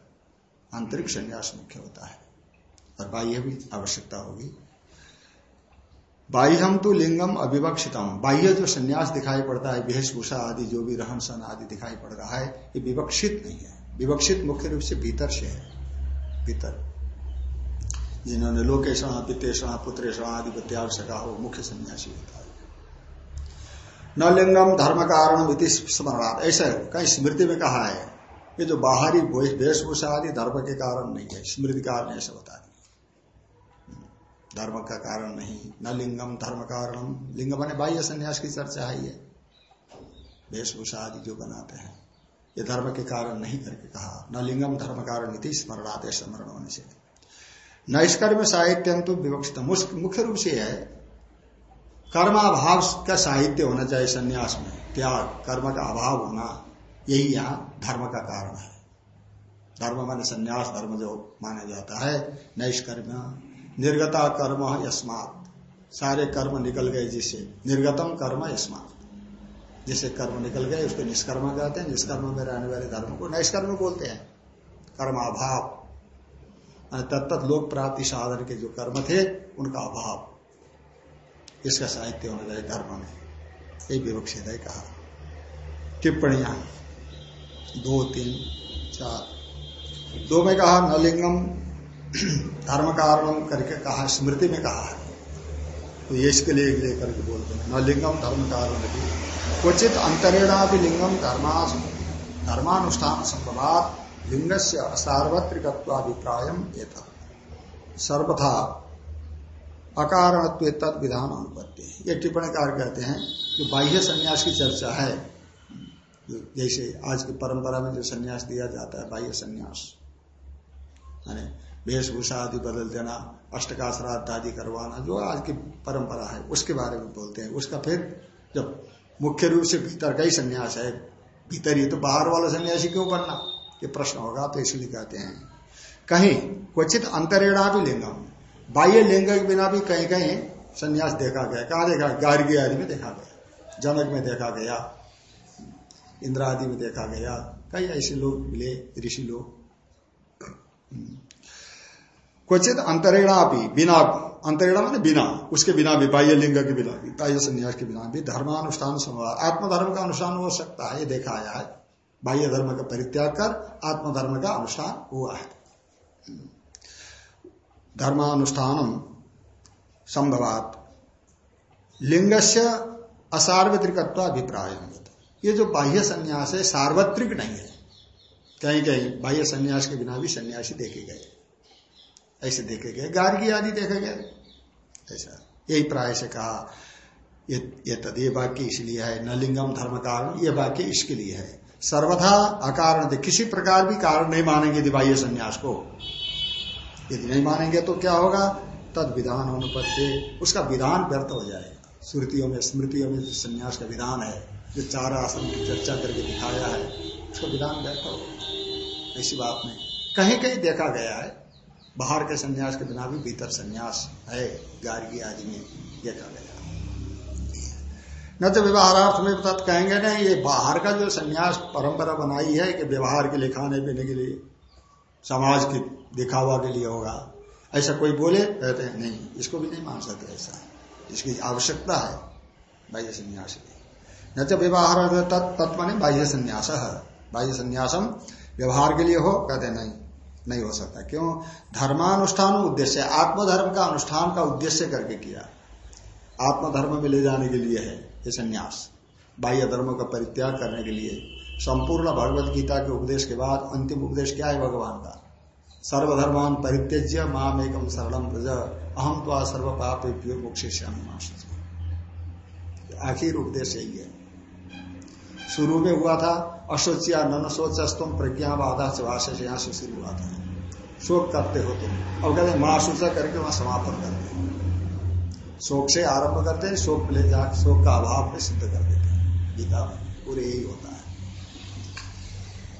आंतरिक संन्यास मुख्य होता है। और बाह्य भी आवश्यकता होगी। बाह्यम तो लिंगम अविवक्षितम बाह्य जो संन्यास दिखाई पड़ता है वेशभूषा आदि, जो भी रहन सहन आदि दिखाई पड़ रहा है, ये विवक्षित नहीं है। विवक्षित मुख्य रूप से भीतर से है। भीतर। जिन्होंने लोकेशण वित्तेषण पुत्रेषण आदि को त्याग सका हो, मुख्य सन्यासी होता है। न लिंगम धर्म कारण स्मरणार्थ ऐसा कहीं स्मृति में कहा है, ये जो बाहरी वेशभूषा आदि, धर्म के कारण नहीं है। स्मृति कारण ऐसा बता धर्म का कारण नहीं, न लिंगम धर्म कारणम। लिंग बने बाह्य संन्यास की चर्चा है ये। वेशभूषा आदि जो बनाते हैं, ये धर्म के कारण नहीं करके कहा। न लिंगम धर्म कारण नीति स्मरणाते स्मरण होने से। नैष्कर्म साहित्य तो विवक्षित। मुख्य रूप से है, कर्माभाव का साहित्य होना चाहिए संन्यास में। त्याग, कर्म का अभाव होना, यही यहाँ धर्म का कारण है। धर्म माने संन्यास, धर्म जो माना जाता है नैष्कर्म निर्गता कर्म यस्मात। सारे कर्म निकल गए जिसे। निर्गतम कर्म यस्मात। जिसे कर्म निकल गए, उसको निष्कर्म कहते हैं। निष्कर्म में रहने वाले धर्म को निष्कर्म बोलते हैं। कर्माभाव। तत्त लोक प्राप्ति साधन के जो कर्म थे, उनका अभाव। इसका साहित्य होना चाहिए धर्म में। यही विवक्षित है कहा। टिप्पणियाँ। दो, तीन, चार। दो में कहा, नलिंगम धर्म कारण करके कहा, स्मृति में कहा है। तो ये इसके लिए लेकर के बोलते हैं। न लिंगम धर्म कारण क्वचित अंतरेणा भी लिंगम धर्मास धर्मानुष्ठान संभवात लिंग से असार्वत्रिकत्वाभिप्राय सर्वथा अकारणत्व तद विधान अनुपत्ति। ये टिप्पणी कार कहते हैं जो बाह्य संन्यास की चर्चा है। जैसे आज की परंपरा में जो संन्यास दिया जाता है, बाह्य संन्यास। वेशभूषा आदि बदल देना अष्टका श्राद्ध आदि करवाना, जो आज की परंपरा है, उसके बारे में बोलते हैं। उसका फिर जब मुख्य रूप से भीतर का ही संन्यास है, भीतर ही तो बाहर वाला सन्यासी क्यों बनना? ये प्रश्न होगा तो इसलिए कहते हैं। कहीं क्वचित अंतरेणा भी लिंगम। बाह्य लिंग के बिना भी कहीं कहीं संन्यास देखा गया। कहा देखा? गार्गी आदि में देखा गया। जनक में देखा गया। इंद्र आदि में देखा गया। कई ऐसे लोग मिले, ऋषि लोग। क्वचित अंतरेणा भी, बिना, अंतरेणा मैंने बिना, उसके बिना भी, बाह्य लिंग के बिना भी, बाह्य संन्यास के बिना भी, धर्मानुष्ठान संवाद आत्मधर्म का अनुष्ठान हो सकता है, ये देखा आया है। बाह्य धर्म का परित्याग कर, आत्मधर्म का अनुष्ठान हुआ है। धर्मानुष्ठान संभवात। लिंग से असार्वत्रिकत्व अभिप्राय ये जो बाह्य संन्यास है, सार्वत्रिक नहीं है। कहीं कहीं बाह्य संन्यास के बिना भी सन्यासी देखे गए। ऐसे देखे गए, गार्गी आदि देखे गए। ऐसा। यही प्राय से कहा, ये ये तद वाक्य इसलिए है न लिंगम धर्म कारण ये वाक्य इसके लिए है। सर्वथा अकारण किसी प्रकार भी कारण नहीं मानेंगे बाह्य संन्यास को। यदि नहीं मानेंगे तो क्या होगा? तद विधान अनुपत्ति। उसका विधान व्यर्थ हो जाएगा। श्रुतियों में, स्मृतियों में जो संन्यास का विधान है, जो चार आसन की चर्चा करके दिखाया है, उसका विधान व्यर्थ होगा। ऐसी बात नहीं। कहीं कहीं देखा गया है बाहर के संन्यास के बिना भी भीतर संन्यास है, गार्गी आदि में यह कहा गया। न तो व्यवहारार्थ में तत् कहेंगे ना, ये बाहर का जो संन्यास परंपरा बनाई है कि व्यवहार के लिए, खाने पीने के लिए, समाज की दिखावा के लिए होगा, ऐसा कोई बोले, कहते हैं, नहीं, इसको भी नहीं मान सकते ऐसा। इसकी आवश्यकता है बाह्य संन्यास की। न तो व्यवहार तत्व बाह्य संन्यास। बाह्य संन्यासम व्यवहार के लिए हो, कहते नहीं। नहीं हो सकता। क्यों? धर्मानुष्ठान उद्देश्य आत्मधर्म का अनुष्ठान का उद्देश्य करके किया। आत्मधर्म में ले जाने के लिए है ये संन्यास। बाह्य धर्म का परित्याग करने के लिए। संपूर्ण भगवत गीता के उपदेश के बाद अंतिम उपदेश क्या है भगवान का? सर्वधर्मान परित्यज्य माम एकम सरलम प्रज अहम तो सर्व पाप मोक्ष आखिर उपदेश यही है। शुरू में हुआ था, अशोचिया न सोचस्तुम प्रज्ञा बाधा से यहाँ से शुरू हुआ था। शोक करते हो तुम। और कहते माँ सूचा करके वहाँ समापन करते शोक से आरंभ करते हैं, शोक ले जा, शोक का अभाव में सिद्ध कर देते हैं। गीता में पूरे यही होता है।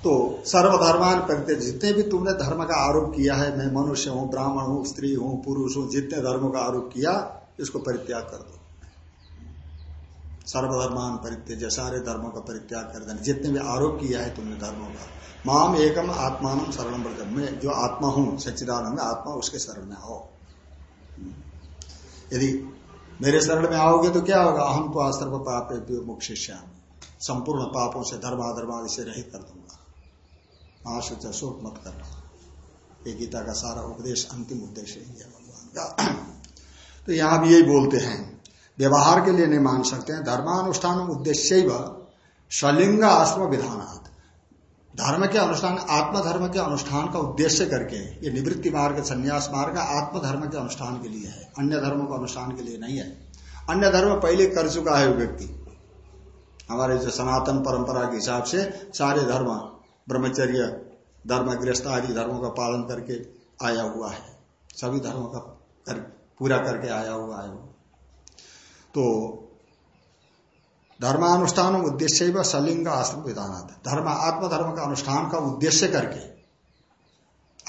तो सर्वधर्मान करते जितने भी तुमने धर्म का आरोप किया है, मैं मनुष्य हूँ, ब्राह्मण हूँ, स्त्री हूँ, पुरुष हूँ, जितने धर्मों का आरोप किया, इसको परित्याग कर दो। सर्वधर्मान परित्याग सारे धर्मों का परित्याग कर देना। जितने भी आरोप किया है तुमने धर्मों का, माम एकम आत्मान शरण व्रत मैं जो आत्मा हूँ, सच्चिदानंद आत्मा, उसके शरण में आओ। यदि मेरे शरण में आओगे तो क्या होगा? अहम तो सर्व पाप मुख्य संपूर्ण पापों से धर्माधर्मा से रहित कर दूँगा। आशुच शोक मत करना। ये गीता का सारा उपदेश अंतिम उद्देश्य भगवान का। तो यहाँ भी यही बोलते हैं। व्यवहार के लिए नहीं मान सकते हैं। धर्मानुष्ठान उद्देश्य सलिंग आत्म विधानात्। धर्म के अनुष्ठान आत्मधर्म के अनुष्ठान का उद्देश्य करके ये निवृत्ति मार्ग संन्यास मार्ग आत्मधर्म के अनुष्ठान के लिए है। अन्य धर्म का अनुष्ठान के लिए नहीं है। अन्य धर्म पहले कर चुका है व्यक्ति। हमारे जो सनातन परंपरा के हिसाब से सारे धर्म ब्रह्मचर्य धर्म गृहस्थ आदि धर्मों का पालन करके आया हुआ है। सभी धर्मों का कर, पूरा करके आया हुआ है तो धर्मानुष्ठान उद्देश्य व सलिंग आश्रम विधान धर्म, आत्मधर्म का अनुष्ठान का उद्देश्य करके।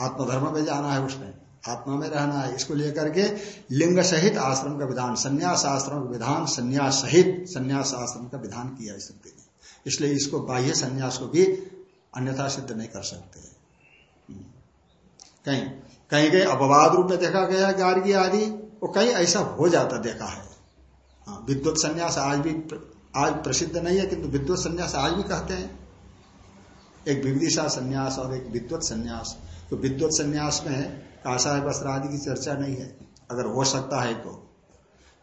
आत्मधर्म में जाना है उसमें आत्मा में रहना है, इसको लेकर के लिंग सहित आश्रम का विधान, संन्यास आश्रम का विधान, संन्यास सहित संन्यास आश्रम का विधान किया इस ने इसलिए इसको बाह्य संन्यास को भी अन्यथा सिद्ध नहीं कर सकते। कहीं कहीं कहीं अपवाद रूप में देखा गया, गार्गी आदि, वो कहीं ऐसा हो जाता, देखा है। हाँ, विद्युत संन्यास आज भी आज प्रसिद्ध नहीं है किंतु विद्युत संन्यास आज भी कहते हैं। एक विविदिशा संन्यास और एक विद्युत संन्यास। तो विद्युत संन्यास में काशाय वस्त्र आदि की चर्चा नहीं है। अगर हो सकता है तो।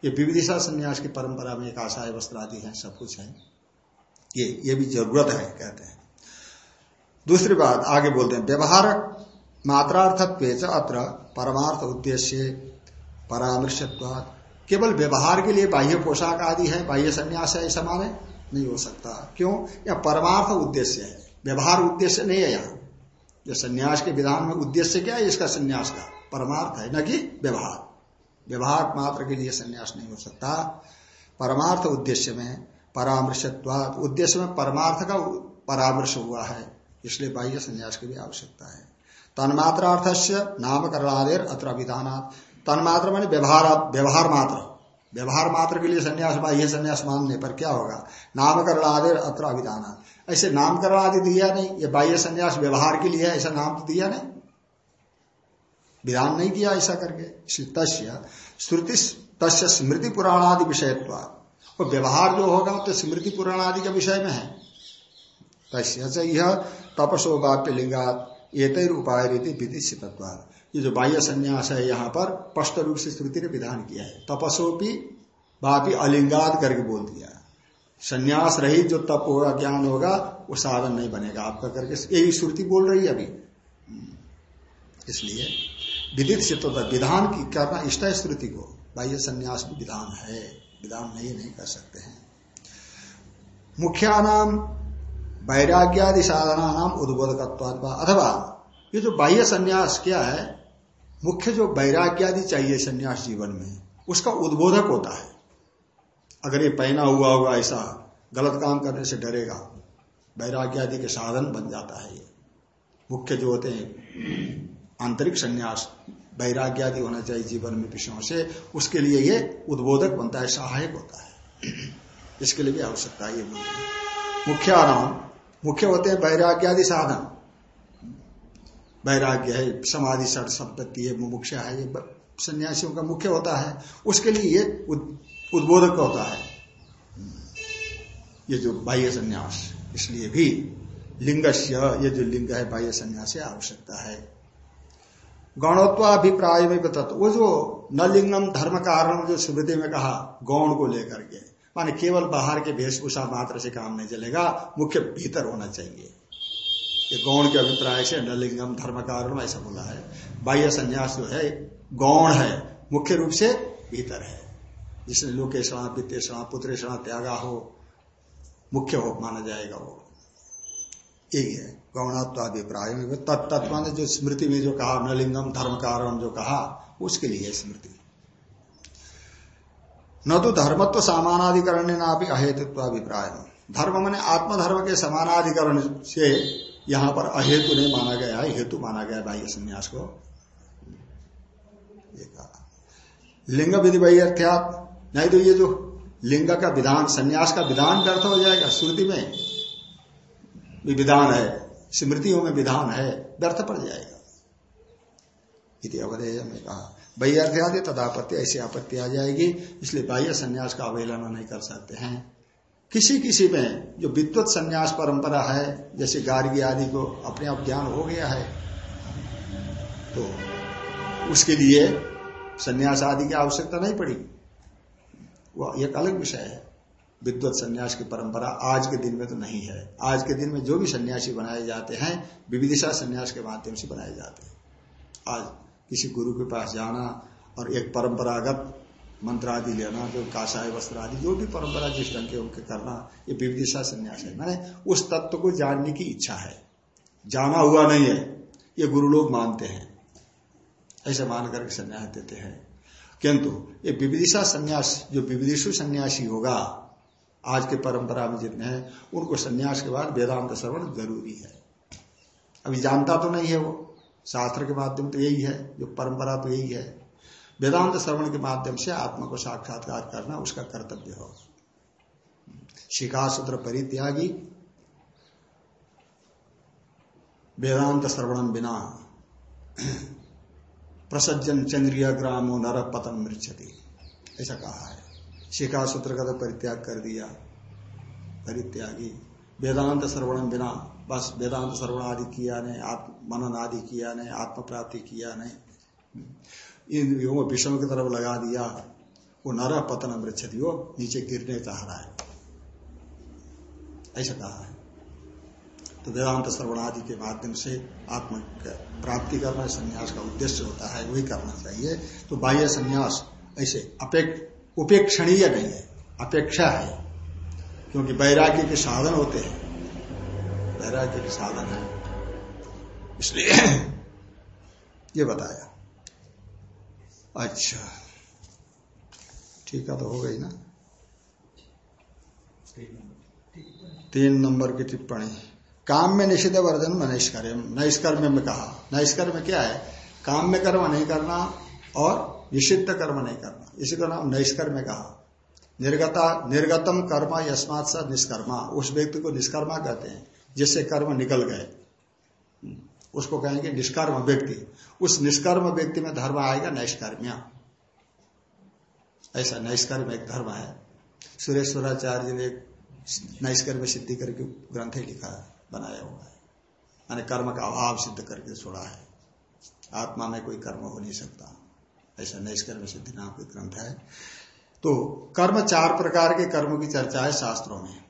ये विविदिशा संन्यास की परंपरा में काशाय वस्त्र आदि है सब कुछ है। ये ये भी ज़रूरत है कहते हैं। दूसरी बात आगे बोलते हैं। व्यवहार मात्रार्थत्व अत्र परमार्थ उद्देश्य परामर्शत्वाद केवल व्यवहार के लिए बाह्य पोशाक आदि है, बाह्य संन्यास है ऐसा माने नहीं हो सकता। क्यों? या परमार्थ उद्देश्य है। व्यवहार उद्देश्य नहीं है यहाँ। जो संन्यास के विधान में उद्देश्य क्या है? इसका संन्यास का परमार्थ है, न कि व्यवहार। व्यवहार मात्र के लिए संन्यास नहीं हो सकता। परमार्थ उद्देश्य में परामर्शत्वाद उद्देश्य में परमार्थ का परामर्श हुआ है। इसलिए बाह्य संन्यास की भी आवश्यकता है। तन्मात्रार्थ से नामकरणादेर अत्र विधान तन्मात्र मानी व्यवहार व्यवहार मात्र। व्यवहार मात्र के लिए संन्यास बाह्य संन्यास मानने पर क्या होगा? नामकरण आदि अत्र अभिधान। ऐसे नामकरण आदि दिया नहीं, ये बाह्य संन्यास व्यवहार के लिए ऐसा नाम तो दिया नहीं। विधान नहीं किया ऐसा करके। तस्य श्रुति तस्य स्मृति पुराण आदि विषयत्व और व्यवहार जो होगा तो स्मृति पुराण आदि के विषय में है। तस्य यह तपसो वाप्य लिंगात ये उपाय रीति विधि ये जो बाह्य संन्यास है यहाँ पर, स्पष्ट रूप से श्रुति ने विधान किया है। तपसोपी बापी अलिंगाद करके बोल दिया संन्यास रहित जो तप होगा, ज्ञान होगा, वो साधन नहीं बनेगा आपका करके। यही श्रुति बोल रही है अभी। इसलिए विदित से तो विधान की करना इष्ट है श्रुति को। बाह्य संन्यास भी विधान है। विधान नहीं नहीं कर सकते हैं। मुख्यानाम वैराग्यादि साधना नाम उद्बोधकत्व अथवा ये जो बाह्य संन्यास क्या है मुख्य जो वैराग्यादि चाहिए संन्यास जीवन में, उसका उद्बोधक होता है। अगर ये पहना हुआ होगा, ऐसा गलत काम करने से डरेगा, वैराग्यादि के साधन बन जाता है ये। मुख्य जो होते हैं, आंतरिक संन्यास, वैराग्यादि होना चाहिए जीवन में विषयों से, उसके लिए ये उद्बोधक बनता है, सहायक होता है। इसके लिए भी आवश्यकता है ये मुख्य। नाम मुख्य होते हैं वैराग्यादि साधन। वैराग्य है, समाधि सट संपत्ति है, मुमुक्षा है, ये सन्यासियों का मुख्य होता है। उसके लिए ये उद्बोधक होता है। ये जो बाह्य संन्यास, इसलिए भी लिंगस्य, ये जो लिंग है, बाह्य संन्यास आवश्यकता है। गौणत्वाभिप्राय में तत्व वो जो न लिंगम धर्म कारण जो स्मृति में कहा, गौण को लेकर के, माने केवल बाहर के वेशभूषा मात्र से काम नहीं चलेगा, मुख्य भीतर होना चाहिए। ये गौण के अभिप्राय से नलिंगम धर्म कारण ऐसा बोला है। बाह्य संन्यास जो है, गौण है, मुख्य रूप से भीतर है। जिसने लोकेशणा वित्तेषणा पुत्रेषणा त्यागा हो, मुख्य हो, माना जाएगा वो। यही है, गौणात्वाभिप्राय तत्व ने जो स्मृति में जो कहा नलिंगम धर्म कारण जो कहा, उसके लिए स्मृति। न तो धर्मत्व समानाधिकरण ना भी अहेतुत्वाभिप्राय धर्म मैंने आत्मधर्म के समानाधिकरण से यहाँ पर अहेतु नहीं माना गया है, हेतु माना गया बाह्य संन्यास को। लिंग विधि वैर्थ्यात नहीं तो ये जो लिंग का विधान, संन्यास का विधान व्यर्थ हो जाएगा श्रुति में। भी विधान है, स्मृतियों में विधान है, व्यर्थ पड़ जाएगा। अवधेय में कहा। वैर्थ्यादि तदापत्ति, ऐसी आपत्ति आ जाएगी, इसलिए बाह्य संन्यास का अवहेलना नहीं कर सकते हैं। किसी किसी में जो विद्वत संन्यास परंपरा है, जैसे गार्गी आदि को अपने आप ज्ञान हो गया है तो उसके लिए संन्यास आदि की आवश्यकता नहीं पड़ी। वो एक अलग विषय है। विद्वत संन्यास की परंपरा आज के दिन में तो नहीं है। आज के दिन में जो भी सन्यासी बनाए जाते हैं, विविधिशा संन्यास के माध्यम से बनाए जाते हैं। आज किसी गुरु के पास जाना और एक परंपरागत मंत्र आदि लेना, जो कासाय वस्त्र आदि, जो भी परंपरा जिस ढंग के उनके करना, ये विविधिशा संन्यास है। मैंने उस तत्व को जानने की इच्छा है। जाना हुआ नहीं है। ये गुरु लोग मानते हैं। ऐसे मान करके संन्यास देते हैं। किंतु ये विविधिशा संन्यास, जो विविधिशु संन्यासी होगा, आज के परंपरा में जितने हैं, उनको संन्यास के बाद वेदांत श्रवण ज़रूरी है। अभी जानता तो नहीं है वो। शास्त्र के माध्यम तो यही है। जो परंपरा तो यही है। वेदांत श्रवण के माध्यम से आत्मा को साक्षात्कार करना उसका कर्तव्य हो। शिखा सूत्र परित्यागी। वेदांत श्रवणम बिना प्रसज्जन चंद्रिय ग्रामो नर पतन मृक्षति ऐसा कहा है। शिखा सूत्र का तो परित्याग कर दिया। परित्यागी। वेदांत श्रवणम बिना बस वेदांत श्रवण आदि किया नहीं आत्म मनन आदि किया नहीं आत्म प्राप्ति किया नहीं। इन विषयों की तरफ़ लगा दिया। वो नर पतन मृक्षति वो नीचे गिरने चाह रहा है। ऐसा कहा है। तो वेदांत श्रवणादि के माध्यम से आत्म प्राप्ति करना संन्यास का उद्देश्य होता है, वही करना चाहिए। तो बाह्य संन्यास ऐसे उपेक्षणीय नहीं है, अपेक्षा है। क्योंकि वैराग्य के साधन होते हैं। वैराग्य के साधन है। इसलिए ये बताया। अच्छा। ठीक है तो हो गई ना? तीन नंबर की टिप्पणी। काम में निषिद्ध वर्जन में नैष्कर्म नैष्कर्म में कहा। नैष्कर्म क्या है? काम में कर्म नहीं करना और निषिद्ध कर्म नहीं करना। इसी का नाम नैष्कर्म कहा। निर्गता, निर्गतम कर्म यस्मात स निष्कर्मा। उस व्यक्ति को निष्कर्मा कहते हैं, जिससे कर्म निकल गए। उसको कहेंगे निष्कर्म व्यक्ति। उस निष्कर्म व्यक्ति में धर्म आएगा नैष्कर्म्य। ऐसा नैष्कर्म एक धर्म है। सुरेश्वराचार्य ने नैष्कर्म सिद्धि करके ग्रंथ लिखा है बनाया हुआ है। यानी कर्म का अभाव सिद्ध करके छोड़ा है। आत्मा में कोई कर्म हो नहीं सकता। ऐसा नैष्कर्म सिद्धि नाम का ग्रंथ है। तो कर्म चार प्रकार के कर्म की चर्चा है शास्त्रों में।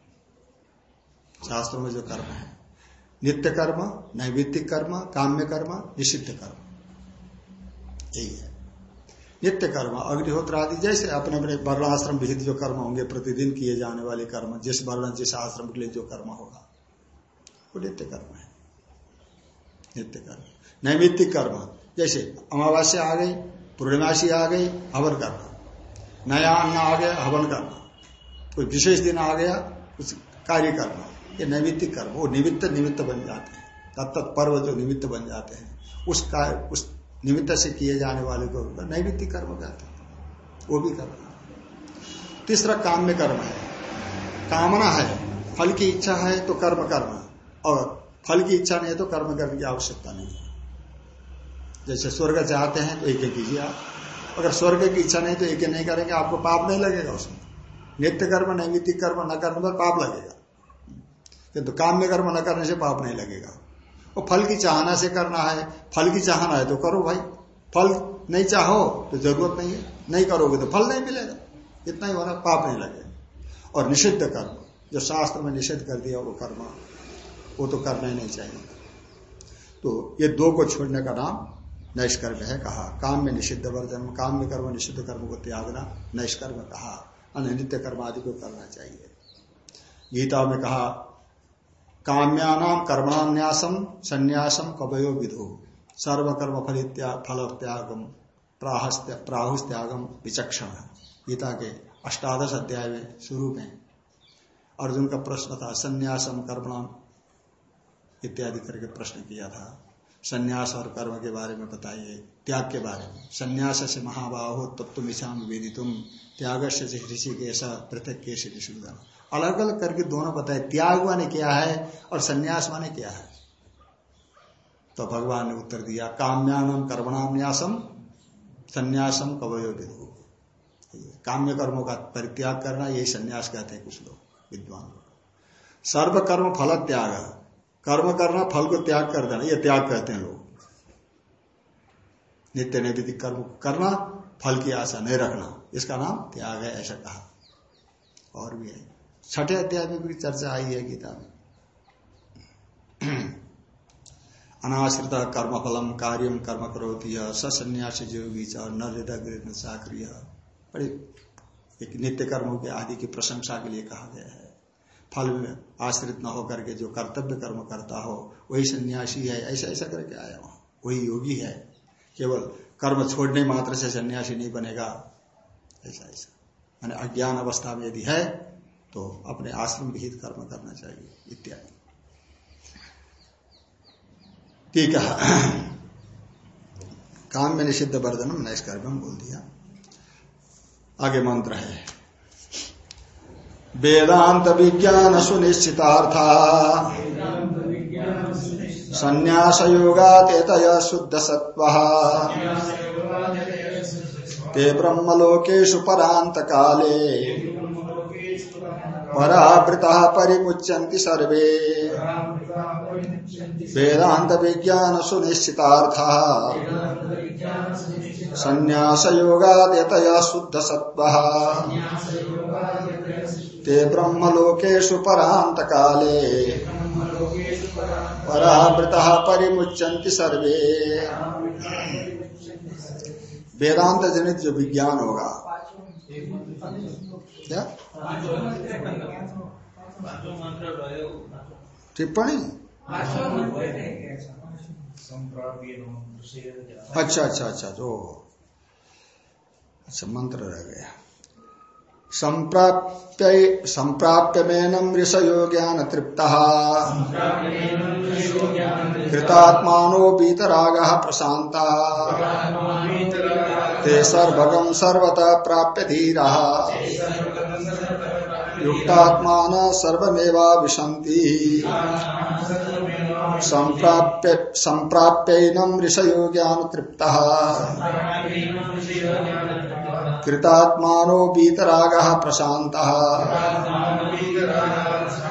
शास्त्रों में जो कर्म है नित्य कर्म, नैवित्तिक कर्म, काम्य कर्म, निषिद्ध कर्म। यही है। नित्य कर्म अग्निहोत्र आदि जैसे अपने अपने वर्णाश्रम विहित जो कर्म होंगे, प्रतिदिन किए जाने वाले कर्म, जिस वर्ण, जिस आश्रम के लिए जो कर्म होगा, वो नित्य कर्म है। नित्य कर्म। नैमित्तिक कर्म, जैसे अमावस्या आ गई, पूर्णिमासी आ गई, हवन करना। नया अन्न आ गया, हवन करना। कोई विशेष दिन आ गया, उस कार्य करना। ये नैमित्तिक कर्म, वो निमित्त निमित्त बन जाते हैं। तत्त पर्व जो निमित्त बन जाते हैं, उस कार्य उस निमित्त से किए जाने वाले को नैमित्तिक कर्म कहते हैं। वो भी कर्म तीसरा काम में कर्म है। कामना है। फल की इच्छा है तो कर्म कर्म और फल की इच्छा नहीं है तो कर्म करने की आवश्यकता नहीं है। जैसे स्वर्ग चाहते हैं तो एक कीजिए आप। अगर स्वर्ग की इच्छा नहीं तो एक नहीं करेंगे, आपको पाप नहीं लगेगा उसमें। नित्य कर्म, नैमित्तिक कर्म, न करने पर पाप लगेगा। काम में कर्म न करने से पाप नहीं लगेगा। और फल की चाहना से करना है, फल की चाहना है तो करो भाई। फल नहीं चाहो तो ज़रूरत नहीं है, नहीं करोगे तो फल नहीं मिलेगा। इतना ही होना पाप नहीं लगेगा। और निषिद्ध कर्म, जो शास्त्र में निषिद्ध कर दिया वो कर्म, वो तो करना ही नहीं चाहिए। तो ये दो को छोड़ने का नाम नैष्कर्म है कहा। काम में निषिद्ध वर्जन, काम में कर्म, निषिद्ध कर्म को त्यागना नैष्कर्म कहा। अनित्य कर्म आदि को करना चाहिए। गीता में कहा काम्यानाम कर्मणान्यासम संन्यासम कवयो विधो सर्वकर्म फल फल त्यागम प्राहुस त्यागम विचक्षण। गीता के अष्टादश अध्याय में शुरू में अर्जुन का प्रश्न था संन्यासम कर्मणाम इत्यादि करके प्रश्न किया था। संन्यास और कर्म के बारे में बताइए, त्याग के बारे में। संन्यास से महाबाहो तत्व मिशाम वेदितुम त्याग से ऋषि के ऐसा पृथक के अलग अलग करके दोनों बताए, त्याग माने क्या है और संन्यास माने क्या है? तो भगवान ने उत्तर दिया, काम्यानम कर्मणाम न्यासम संन्यासम कवयो विदु काम्य कर्मों का परित्याग करना, यही संन्यास कहते हैं कुछ लोग, विद्वान लोग। सर्व कर्म फल त्याग, कर्म करना, फल को त्याग कर देना, ये त्याग कहते हैं लोग। नित्य नैतिक कर्म करना, फल की आशा नहीं रखना, इसका नाम त्याग है, ऐसा कहा। और भी है। छठे अध्याय में भी चर्चा आई है गीता में। अनाश्रित कर्म फलम कार्यम कर्म करोती सन्यास योगी न चाक्रिय बड़ी एक नित्य कर्मों के आदि की प्रशंसा के लिए कहा गया है। फल में आश्रित न होकर के जो कर्तव्य कर्म करता हो, वही सन्यासी है, ऐसा ऐसा करके आया वहाँ वही योगी है। केवल कर्म छोड़ने मात्र से सन्यासी नहीं बनेगा। ऐसा ऐसा। मैंने अज्ञान अवस्था में यदि है तो अपने आश्रम विहित कर्म करना चाहिए, इत्यादि। ठीक है। काम में निषिद्ध वर्धनम नैष्कर्म बोल दिया। आगे मंत्र है। वेदांत विज्ञान सुनिश्चितार्था। संन्यास योगातेतय शुद्ध सत्व ते ब्रह्मलोकेशु परांत काले परावृता परिमुच्यन्ति सर्वे। वेदांत विज्ञान सुनिश्चितार्था संन्यास योगादयतया शुद्ध सत्व ते ब्रह्मलोकेशु परांत काले परावृता परिमुच्यंति सर्वे। वेदांत जनित जो विज्ञान होगा क्या? टिप्पणी? अच्छा अच्छा अच्छा तो अच्छा मंत्र रह गया। संप्राप्य संप्राप्य मेनम ऋषयो ज्ञान तृप्त कृतात्मानो प्रशांता ते सर्वगम सर्वतः प्राप्य धीरा युक्तात्मान सर्वमेवा विशंति संप्राप्य संप्राप्यनम ऋषयो ज्ञान तृप्त कृतात्मानो प्रशांत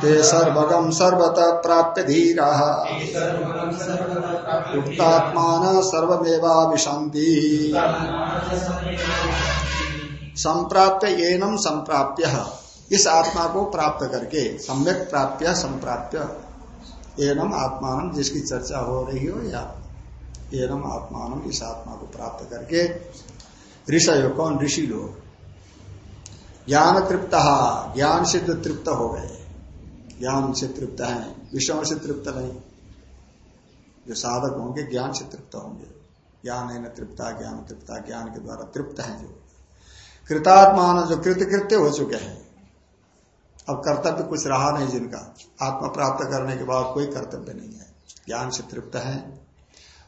ते सर्वगम सर्वतः प्राप्य धीरा। युक्तात्मान सर्वमेवा विशांति संप्राप्य एनम संप्राप्य। इस आत्मा को प्राप्त करके, सम्यक प्राप्य संप्राप्य एनम आत्मान जिसकी चर्चा हो रही हो, या एनम आत्मान इस आत्मा को प्राप्त करके। ऋषय कौन? ऋषि लोग। ज्ञान तृप्त, ज्ञान से जो तृप्त हो गए। ज्ञान से तृप्त है, विषयों से तृप्त नहीं। जो साधक होंगे, ज्ञान से तृप्त होंगे। ज्ञान है न तृप्ता, ज्ञान तृप्ता, ज्ञान के द्वारा तृप्त है जो। कृतात्मान जो कृतकृत्य हो चुके हैं अब कर्तव्य कुछ रहा नहीं जिनका। आत्मा प्राप्त करने के बाद कोई कर्तव्य नहीं है। ज्ञान से तृप्त है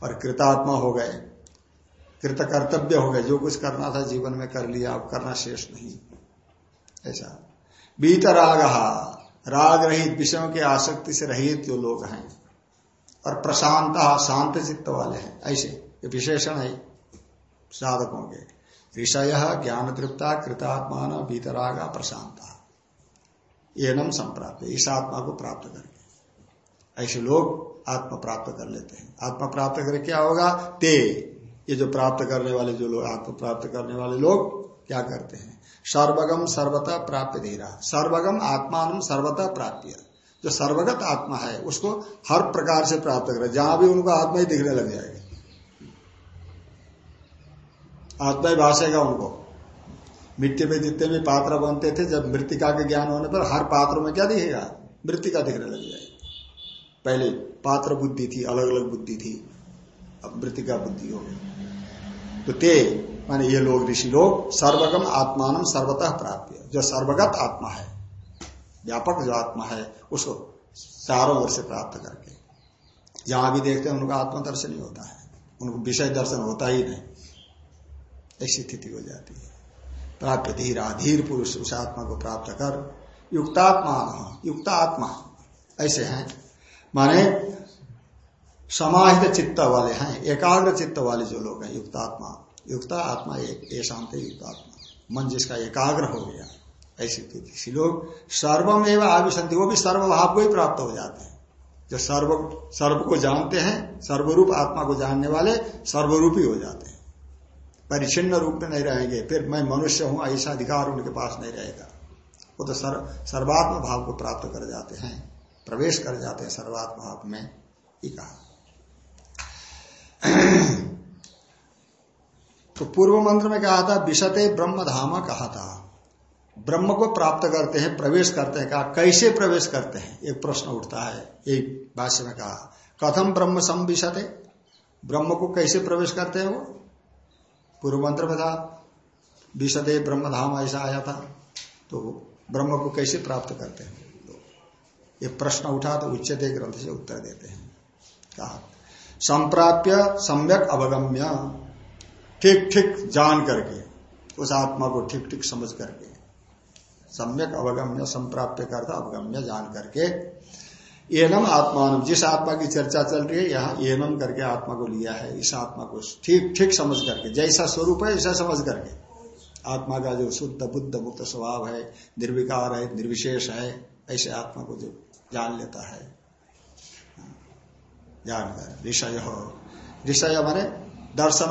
और कृतात्मा हो गए। कृत कर्तव्य हो गए। जो कुछ करना था जीवन में कर लिया, अब करना शेष नहीं। ऐसा। बीत राग राग रहित, विषयों की आसक्ति से रहित जो लोग हैं और प्रशांत, शांत चित्त वाले हैं। ऐसे। ये विशेषण है साधकों के। ऋषय ज्ञान तृप्ता, कृतात्मान बीतरागा प्रशांता। एनम संप्राप्त इस आत्मा को प्राप्त करके। ऐसे लोग आत्मा प्राप्त कर लेते हैं। आत्मा प्राप्त करके क्या होगा? ते। ये जो प्राप्त करने वाले जो लोग, आत्मा प्राप्त करने वाले लोग क्या करते हैं? सर्वगम सर्वता प्राप्त धीरा सर्वगम आत्मान सर्वता प्राप्त जो सर्वगत आत्मा है, उसको हर प्रकार से प्राप्त करे। जहाँ भी उनको आत्मा ही दिखने लग जाएगी। आत्मा ही भाषेगा उनको। मिट्टी में जितने भी पात्र बनते थे, जब मृतिका के ज्ञान होने पर हर पात्र में क्या दिखेगा? मृतिका दिखने लग जाएगी। पहले पात्र बुद्धि थी अलग अलग बुद्धि थी। अब मृतिका बुद्धि हो गई। तो ते, माने ये लोग, ऋषि लोग, सर्वगम आत्मान सर्वतः प्राप्त जो सर्वगत आत्मा है, व्यापक जो आत्मा है, उसको चारों ओर से प्राप्त करके। जहाँ भी देखते हैं, उनका आत्मदर्शन ही होता है। उनको विषय दर्शन होता ही नहीं। ऐसी स्थिति हो जाती है। प्राप्त धीरा धीर पुरुष उस आत्मा को प्राप्त कर, युक्तात्मा युक्त आत्मा ऐसे हैं। माने समाहित चित्त वाले हैं, एकाग्र चित्त वाले जो लोग हैं, युक्तात्मा। युक्त आत्मा एक शांत युक्त आत्मा मन जिसका एकाग्र हो गया, ऐसी स्थिति। लोग सर्वम एवं आविशंति, वो भी सर्वभाव को ही प्राप्त हो जाते हैं। जो सर्व सर्व को जानते हैं, सर्वरूप आत्मा को जानने वाले सर्वरूपी हो जाते हैं। परिचिन्न रूप में नहीं रहेंगे फिर मैं मनुष्य हूँ ऐसा अधिकार उनके पास नहीं रहेगा। वो तो सर, सर्वात्म भाव को प्राप्त कर जाते हैं प्रवेश कर जाते हैं सर्वात्म भाव में कहा। तो पूर्व मंत्र में कहा था विशते ब्रह्म धामा कहा था। ब्रह्म को प्राप्त करते हैं प्रवेश करते हैं कहा कैसे प्रवेश करते हैं? एक प्रश्न उठता है एक भाष्य में कहा कथम ब्रह्म संविशते? ब्रह्म को कैसे प्रवेश करते हैं वो? पूर्व मंत्र में था विशदे ब्रह्म धाम ऐसा आया था तो ब्रह्म को कैसे प्राप्त करते हैं? तो ये प्रश्न उठा तो उच्चते ग्रंथ से उत्तर देते हैं। कहा, संप्राप्य सम्यक अवगम्य, ठीक ठीक जान करके, उस आत्मा को ठीक ठीक समझ करके, सम्यक अवगम्य, संप्राप्य करता अवगम्य जान करके एनम आत्मान जिस आत्मा की चर्चा चल रही है, यहाँ एनम करके आत्मा को लिया है, इस आत्मा को ठीक ठीक समझ करके, जैसा स्वरूप है, ऐसा समझ करके। आत्मा का जो शुद्ध, बुद्ध, मुक्त स्वभाव है, निर्विकार है, निर्विशेष है, ऐसे आत्मा को जो जान लेता है। जानकर ऋषय। हो ऋषय माने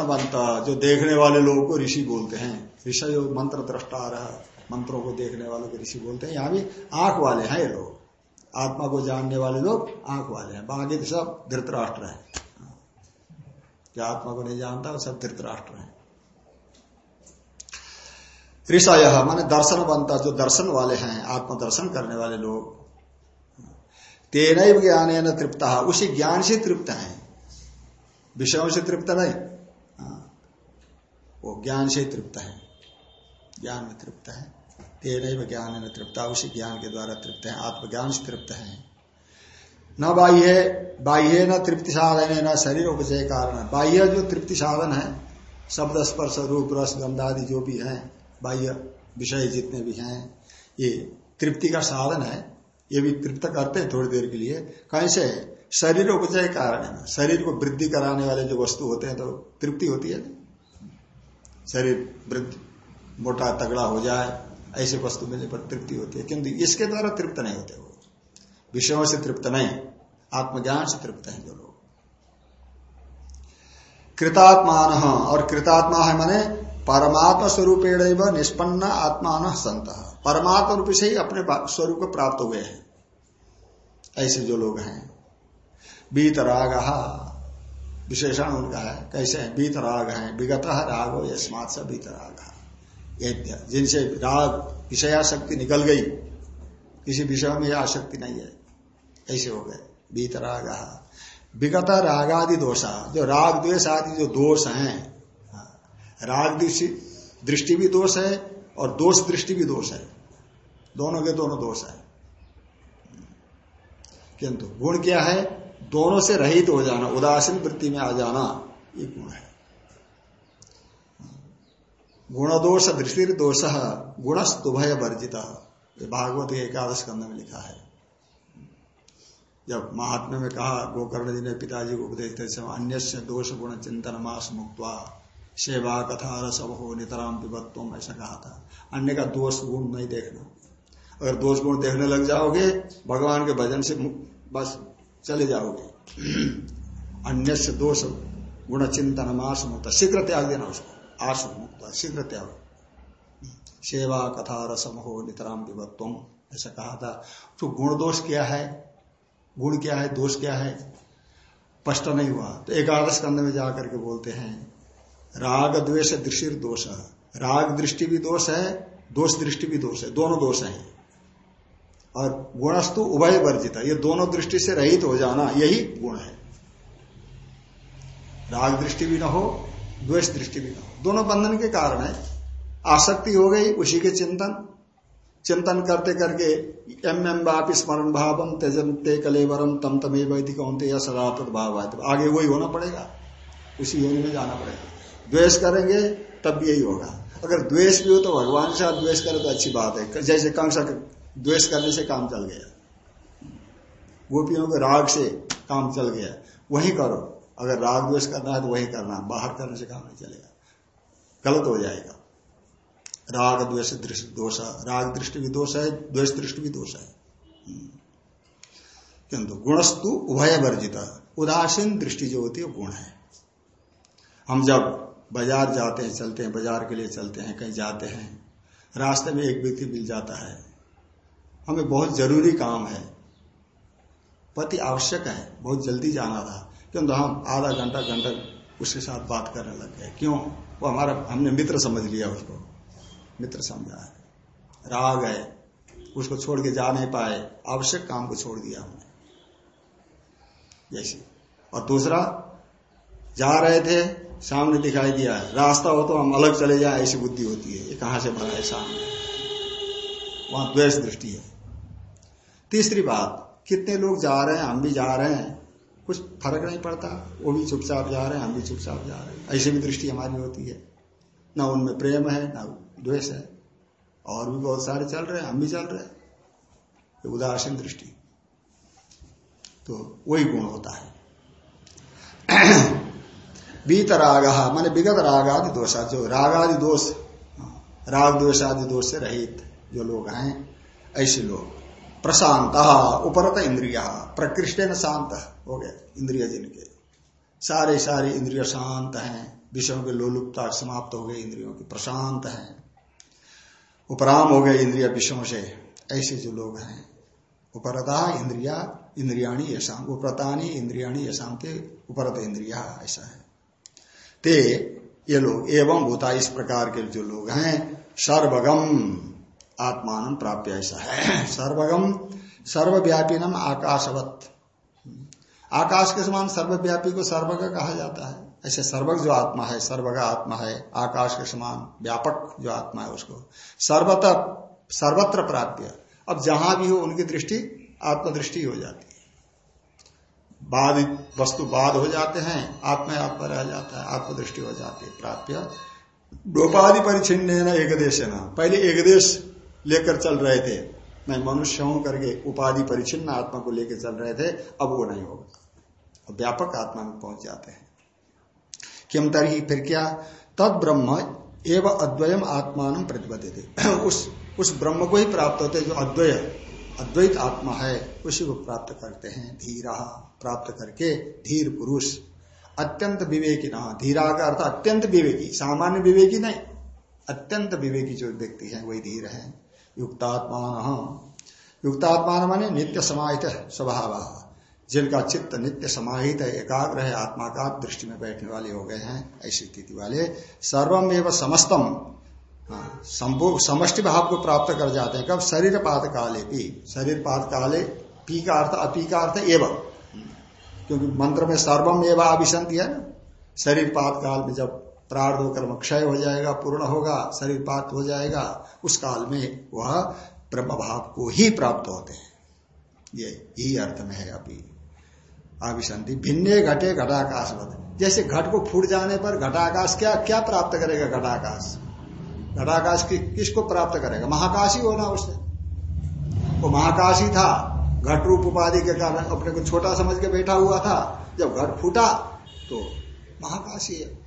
बनता जो देखने वाले लोगों को ऋषि बोलते हैं। ऋषय मंत्र दृष्टा रहा, मंत्रों को देखने वालों को ऋषि बोलते हैं। यहाँ भी आँख वाले हैं ये लोग। आत्मा को जानने वाले लोग आँख वाले हैं। बाकी तो सब धृतराष्ट्र है। जो आत्मा को नहीं जानता, वो सब धृतराष्ट्र है। ऋषय माने दर्शन बनता, जो दर्शन वाले हैं आत्म दर्शन करने वाले लोग। तेन ज्ञान तृप्त, उसी ज्ञान से तृप्त है। विषयों से तृप्त नहीं। हाँ। वो ज्ञान से तृप्त है। ज्ञान में तृप्त है। तेन ज्ञान न तृप्ता, उसी ज्ञान के द्वारा तृप्त है, आत्मज्ञान से तृप्त है। न बाह्य बाह्य न तृप्ति साधन है, न शरीर उपजय कारण बाह्य जो तृप्ति साधन है, शब्द, स्पर्श, रूप, रस गंधादि जो भी है, बाह्य विषय जितने भी हैं, ये तृप्ति का साधन है। ये भी तृप्त करते हैं थोड़ी देर के लिए। कैसे शरीर उपजय कारण है। शरीर को वृद्धि कराने वाले जो वस्तु होते हैं तो तृप्ति होती है शरीर वृद्धि, मोटा, तगड़ा हो जाए ऐसे वस्तु मिलने पर तृप्ति होती है किंतु इसके द्वारा तृप्त नहीं होते वो। विषयों से तृप्त नहीं, आत्मज्ञान से तृप्त है जो लोग। कृतात्मान, और कृतात्मा है माने परमात्मा स्वरूपेण निष्पन्न आत्मान संत। परमात्मा रूप से ही अपने स्वरूप को प्राप्त हुए हैं। ऐसे जो लोग हैं। बीतराग, विशेषण उनका है, कैसे है? बीतराग है, विगत राग हो यस्मात से बीतराग। जिनसे राग विषयाशक्ति निकल गई, किसी विषय में यह आसक्ति नहीं है। ऐसे हो गए। बीतराग विगत राग आदि दोषा, जो राग द्वेष आदि जो दोष हैं राग दृष्टि भी दोष है और दोष दृष्टि भी दोष है। दोनों के दोनों दोष है। किंतु गुण क्या है? दोनों से रहित हो जाना, उदासीन वृत्ति में आ जाना, ये गुण है। गुण दोष दृष्टि दोष गुणस्तुभय वर्जित। भागवत एकादश कंध में लिखा है। जब महात्मा में कहा, गोकर्ण जी ने पिताजी को उपदेश अन्य दोष गुण चिंतन मास मुक्त सेवा कथा रसव हो नितराम विभत्व ऐसा कहा था। अन्य का दोष गुण नहीं देखना। अगर दोष गुण देखने लग जाओगे, भगवान के भजन से बस चले जाओगे। अन्य दोष गुण चिंतन मास मुक्त शीघ्र त्याग देना उसको। मुक्त शीघ्र त्याग सेवा, कथा, रसम हो, नितराम विभत्व ऐसा कहा था। तो गुण दोष क्या है? गुण क्या है? दोष क्या है? स्पष्ट नहीं हुआ। तो एकादश कंध में जाकर के बोलते हैं, राग, द्वेष, दृष्टि, दोष। राग, दृष्टि भी दोष है, दोष, दृष्टि भी दोष है। दोनों दोष है। और गुणस्तु उभय वर्जित है। ये दोनों दृष्टि से रहित हो जाना यही गुण है। राग, दृष्टि भी न हो द्वेष दृष्टि भी दोनों बंधन के कारण है। आसक्ति हो गई उसी के चिंतन। चिंतन करते करके एम एम बाप स्मरण भावम तेजम ते कलेवरम तम तमे वैदिक भाव आगे वही होना पड़ेगा। उसी योनि में जाना पड़ेगा। द्वेष करेंगे, तब यही होगा। अगर द्वेष भी हो तो भगवान से द्वेष करें तो अच्छी बात है। जैसे कंसा द्वेष करने से काम चल गया। गोपियों के राग से काम चल गया। वही करो। अगर राग द्वेष करना है तो वही करना बाहर करने से काम नहीं चलेगा? गलत हो जाएगा। राग द्वेष दृष्टि दोष राग दृष्टि भी दोष है, द्वेष दृष्टि भी दोष है। हम्म। किंतु गुणस्तु उभय वर्जित उदासीन दृष्टि जो होती है गुण है। हम जब बाज़ार जाते हैं, चलते हैं, बाज़ार के लिए चलते हैं, कहीं जाते हैं, रास्ते में एक व्यक्ति मिल जाता है। हमें बहुत ज़रूरी काम है। पति आवश्यक है। बहुत जल्दी जाना था। किंतु हम आधा घंटा घंटा उसके साथ बात करने लग गए। क्यों? वो हमारा, हमने मित्र समझ लिया उसको। मित्र समझा है। राग है। उसको छोड़ के जा नहीं पाए। आवश्यक काम को छोड़ दिया हमने। जैसे। और दूसरा, जा रहे थे, सामने दिखाई दिया रास्ता हो तो हम अलग चले जाए, ऐसी बुद्धि होती है। ये कहाँ से बना है सामने? वहाँ द्वेष दृष्टि है। तीसरी बात, कितने लोग जा रहे हैं, हम भी जा रहे हैं। कुछ फ़र्क नहीं पड़ता। वो भी चुपचाप जा रहे हैं, हम भी चुपचाप जा रहे हैं। ऐसी भी दृष्टि हमारी होती है। ना उनमें प्रेम है, ना द्वेष है। और भी बहुत सारे चल रहे हैं, हम भी चल रहे हैं। उदासीन दृष्टि। तो वही गुण होता है। बीत राग माने विगत राग आदि दोष जो राग आदि दोष राग द्वेष आदि दोष से रहित जो लोग हैं, ऐसे लोग। प्रशांत, उपरत इंद्रिया प्रकृष्ट शांत। हो गया, इंद्रिय जिनके सारे सारे इंद्रिय शांत हैं, विषयों के लोलुपता समाप्त हो गए इंद्रियों की प्रशांत हैं। उपराम हो गए इंद्रिय विषयों से, ऐसे जो लोग हैं। उपरता इंद्रिया, इंद्रियाणी यशाम, उपरतानी इंद्रियाणी यशाम के उपरत इंद्रिया, ऐसा है। ते, ये लोग, एवं भूता इस प्रकार के जो लोग हैं, सर्वगम आत्मान प्राप्त ऐसा है। सर्वगम, सर्वव्यापी नाम आकाशवत। आकाश के समान सर्वव्यापी को सर्वग कहा जाता है। ऐसे सर्वग जो आत्मा है सर्वग आत्मा है, आकाश के समान व्यापक जो आत्मा है उसको। सर्वत्र सर्वत्र प्राप्य। अब जहाँ भी हो, उनकी दृष्टि, आत्मदृष्टि हो जाती है। बाद वस्तु बाद हो जाते हैं, आत्मा आत्मा रह जाता है, आत्मदृष्टि हो जाती है, प्राप्य। डोपाधि परिचिन्न न एक देश न पहले एक देश लेकर चल रहे थे। मैं मनुष्य हूँ करके उपाधि परिचिन्न आत्मा को लेकर चल रहे थे, अब वो नहीं होगा। व्यापक आत्मा में पहुँच जाते हैं। किम तरही, फिर क्या? तद ब्रह्म एवं अद्वयम आत्मान प्रतिबद्ध उस उस ब्रह्म को ही प्राप्त होते जो अद्वय, अद्वैत आत्मा है, उसी को प्राप्त करते हैं। धीरा, प्राप्त करके धीर पुरुष। अत्यंत विवेकी ना, धीरा का अर्थ अत्यंत विवेकी, सामान्य विवेकी नहीं। अत्यंत विवेकी जो व्यक्ति है, वही धीर है। युक्तात्मान। युक्तात्मान माने नित्य समाहित स्वभाव। जिनका चित्त नित्य समाहित है एकाग्र है आत्मा का दृष्टि में बैठने वाले हो गए हैं ऐसी स्थिति वाले। सर्वम एवं समस्तम हाँ, समष्टि भाव को प्राप्त कर जाते हैं। कब? शरीर पात काले पी। शरीर पात काले पी का अर्थ अपी का अर्थ एवं। क्योंकि मंत्र में सर्वम एवं अभिशंति है ना? शरीर पात काल में जब प्रार्थ कर्म क्षय हो जाएगा पूर्ण होगा शरीर पात हो जाएगा उस काल में वह ब्रह्म भाव को ही प्राप्त होते हैं। ये यही अर्थ में है अभी। आविशंति। भिन्ने घटे घटाकाश बद जैसे घट को फूट जाने पर घटाकाश क्या क्या प्राप्त करेगा घटाकाश? घटाकाश की, किसको प्राप्त करेगा? महाकाश ही होना उससे। वो महाकाश ही था। घट रूप उपाधि के कारण अपने को छोटा समझ के बैठा हुआ था। जब घट फूटा तो महाकाशी है।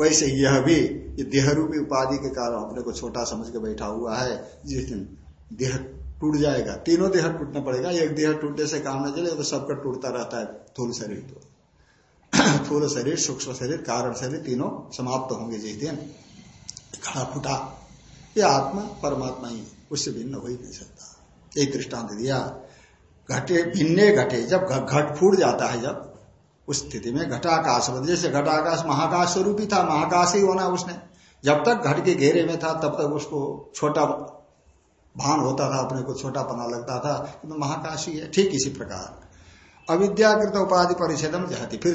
वैसे यह भी देह रूपी उपाधि के कारण अपने को छोटा समझ के बैठा हुआ है। जिस दिन देह टूट जाएगा। तीनों देह टूटना पड़ेगा। एक देह टूटने से काम न चले तो सबका टूटता रहता है थूल शरीर तो। थूल शरीर, सूक्ष्म शरीर, कारण शरीर तीनों समाप्त होंगे जिस दिन खड़ा फूटा। ये आत्मा, परमात्मा ही, उससे भिन्न हो ही नहीं सकता। एक दृष्टांत दिया। घटे, भिन्ने घटे, जब घट फूट जाता है, जब उस स्थिति में घटाकाश जैसे घटाकाश महाकाश स्वरूप ही था, महाकाश ही होना उसने। जब तक घट के घेरे में था, तब तक उसको छोटा भान होता था, अपने को छोटा पना लगता था तो महाकाशी है, ठीक इसी प्रकार। अविद्याकृत उपाधि परिच्छेदम जहती। फिर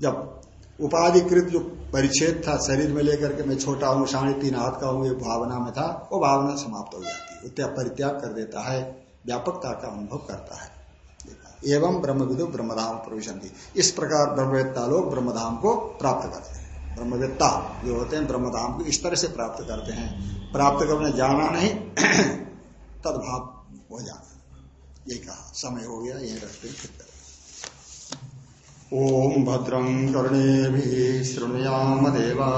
जब उपाधिकृत जो परिच्छेद था, शरीर में लेकर के मैं छोटा हूँ, साढ़े तीन हाथ का हूँ भावना में था, वो भावना समाप्त हो जाती है। परित्याग कर देता है, व्यापकता का अनुभव करता है। एवं ब्रह्म विदु ब्रह्मधाम प्रवेश इस प्रकार ब्रह्मवेत्ता लोग ब्रह्मधाम को प्राप्त करते हैं। ब्रह्मवेत्ता जो होते हैं, ब्रह्मधाम को इस तरह से प्राप्त करते हैं। प्राप्त करने जाना नहीं तदभाव हो जाना ये कहा, समय हो गया, ये रखते फिर ओम भद्रं कर्णे शृणुयाम देवा,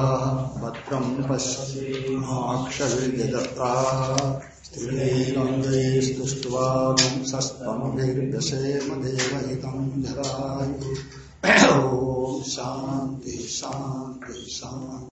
भद्रं पश्यक्षजत्रा स्त्रीरङ्गैस्तुष्ट्वांसस्तमभिर्व्यसेम देवहितं जरायु ॐ शांति शांति शान्ति।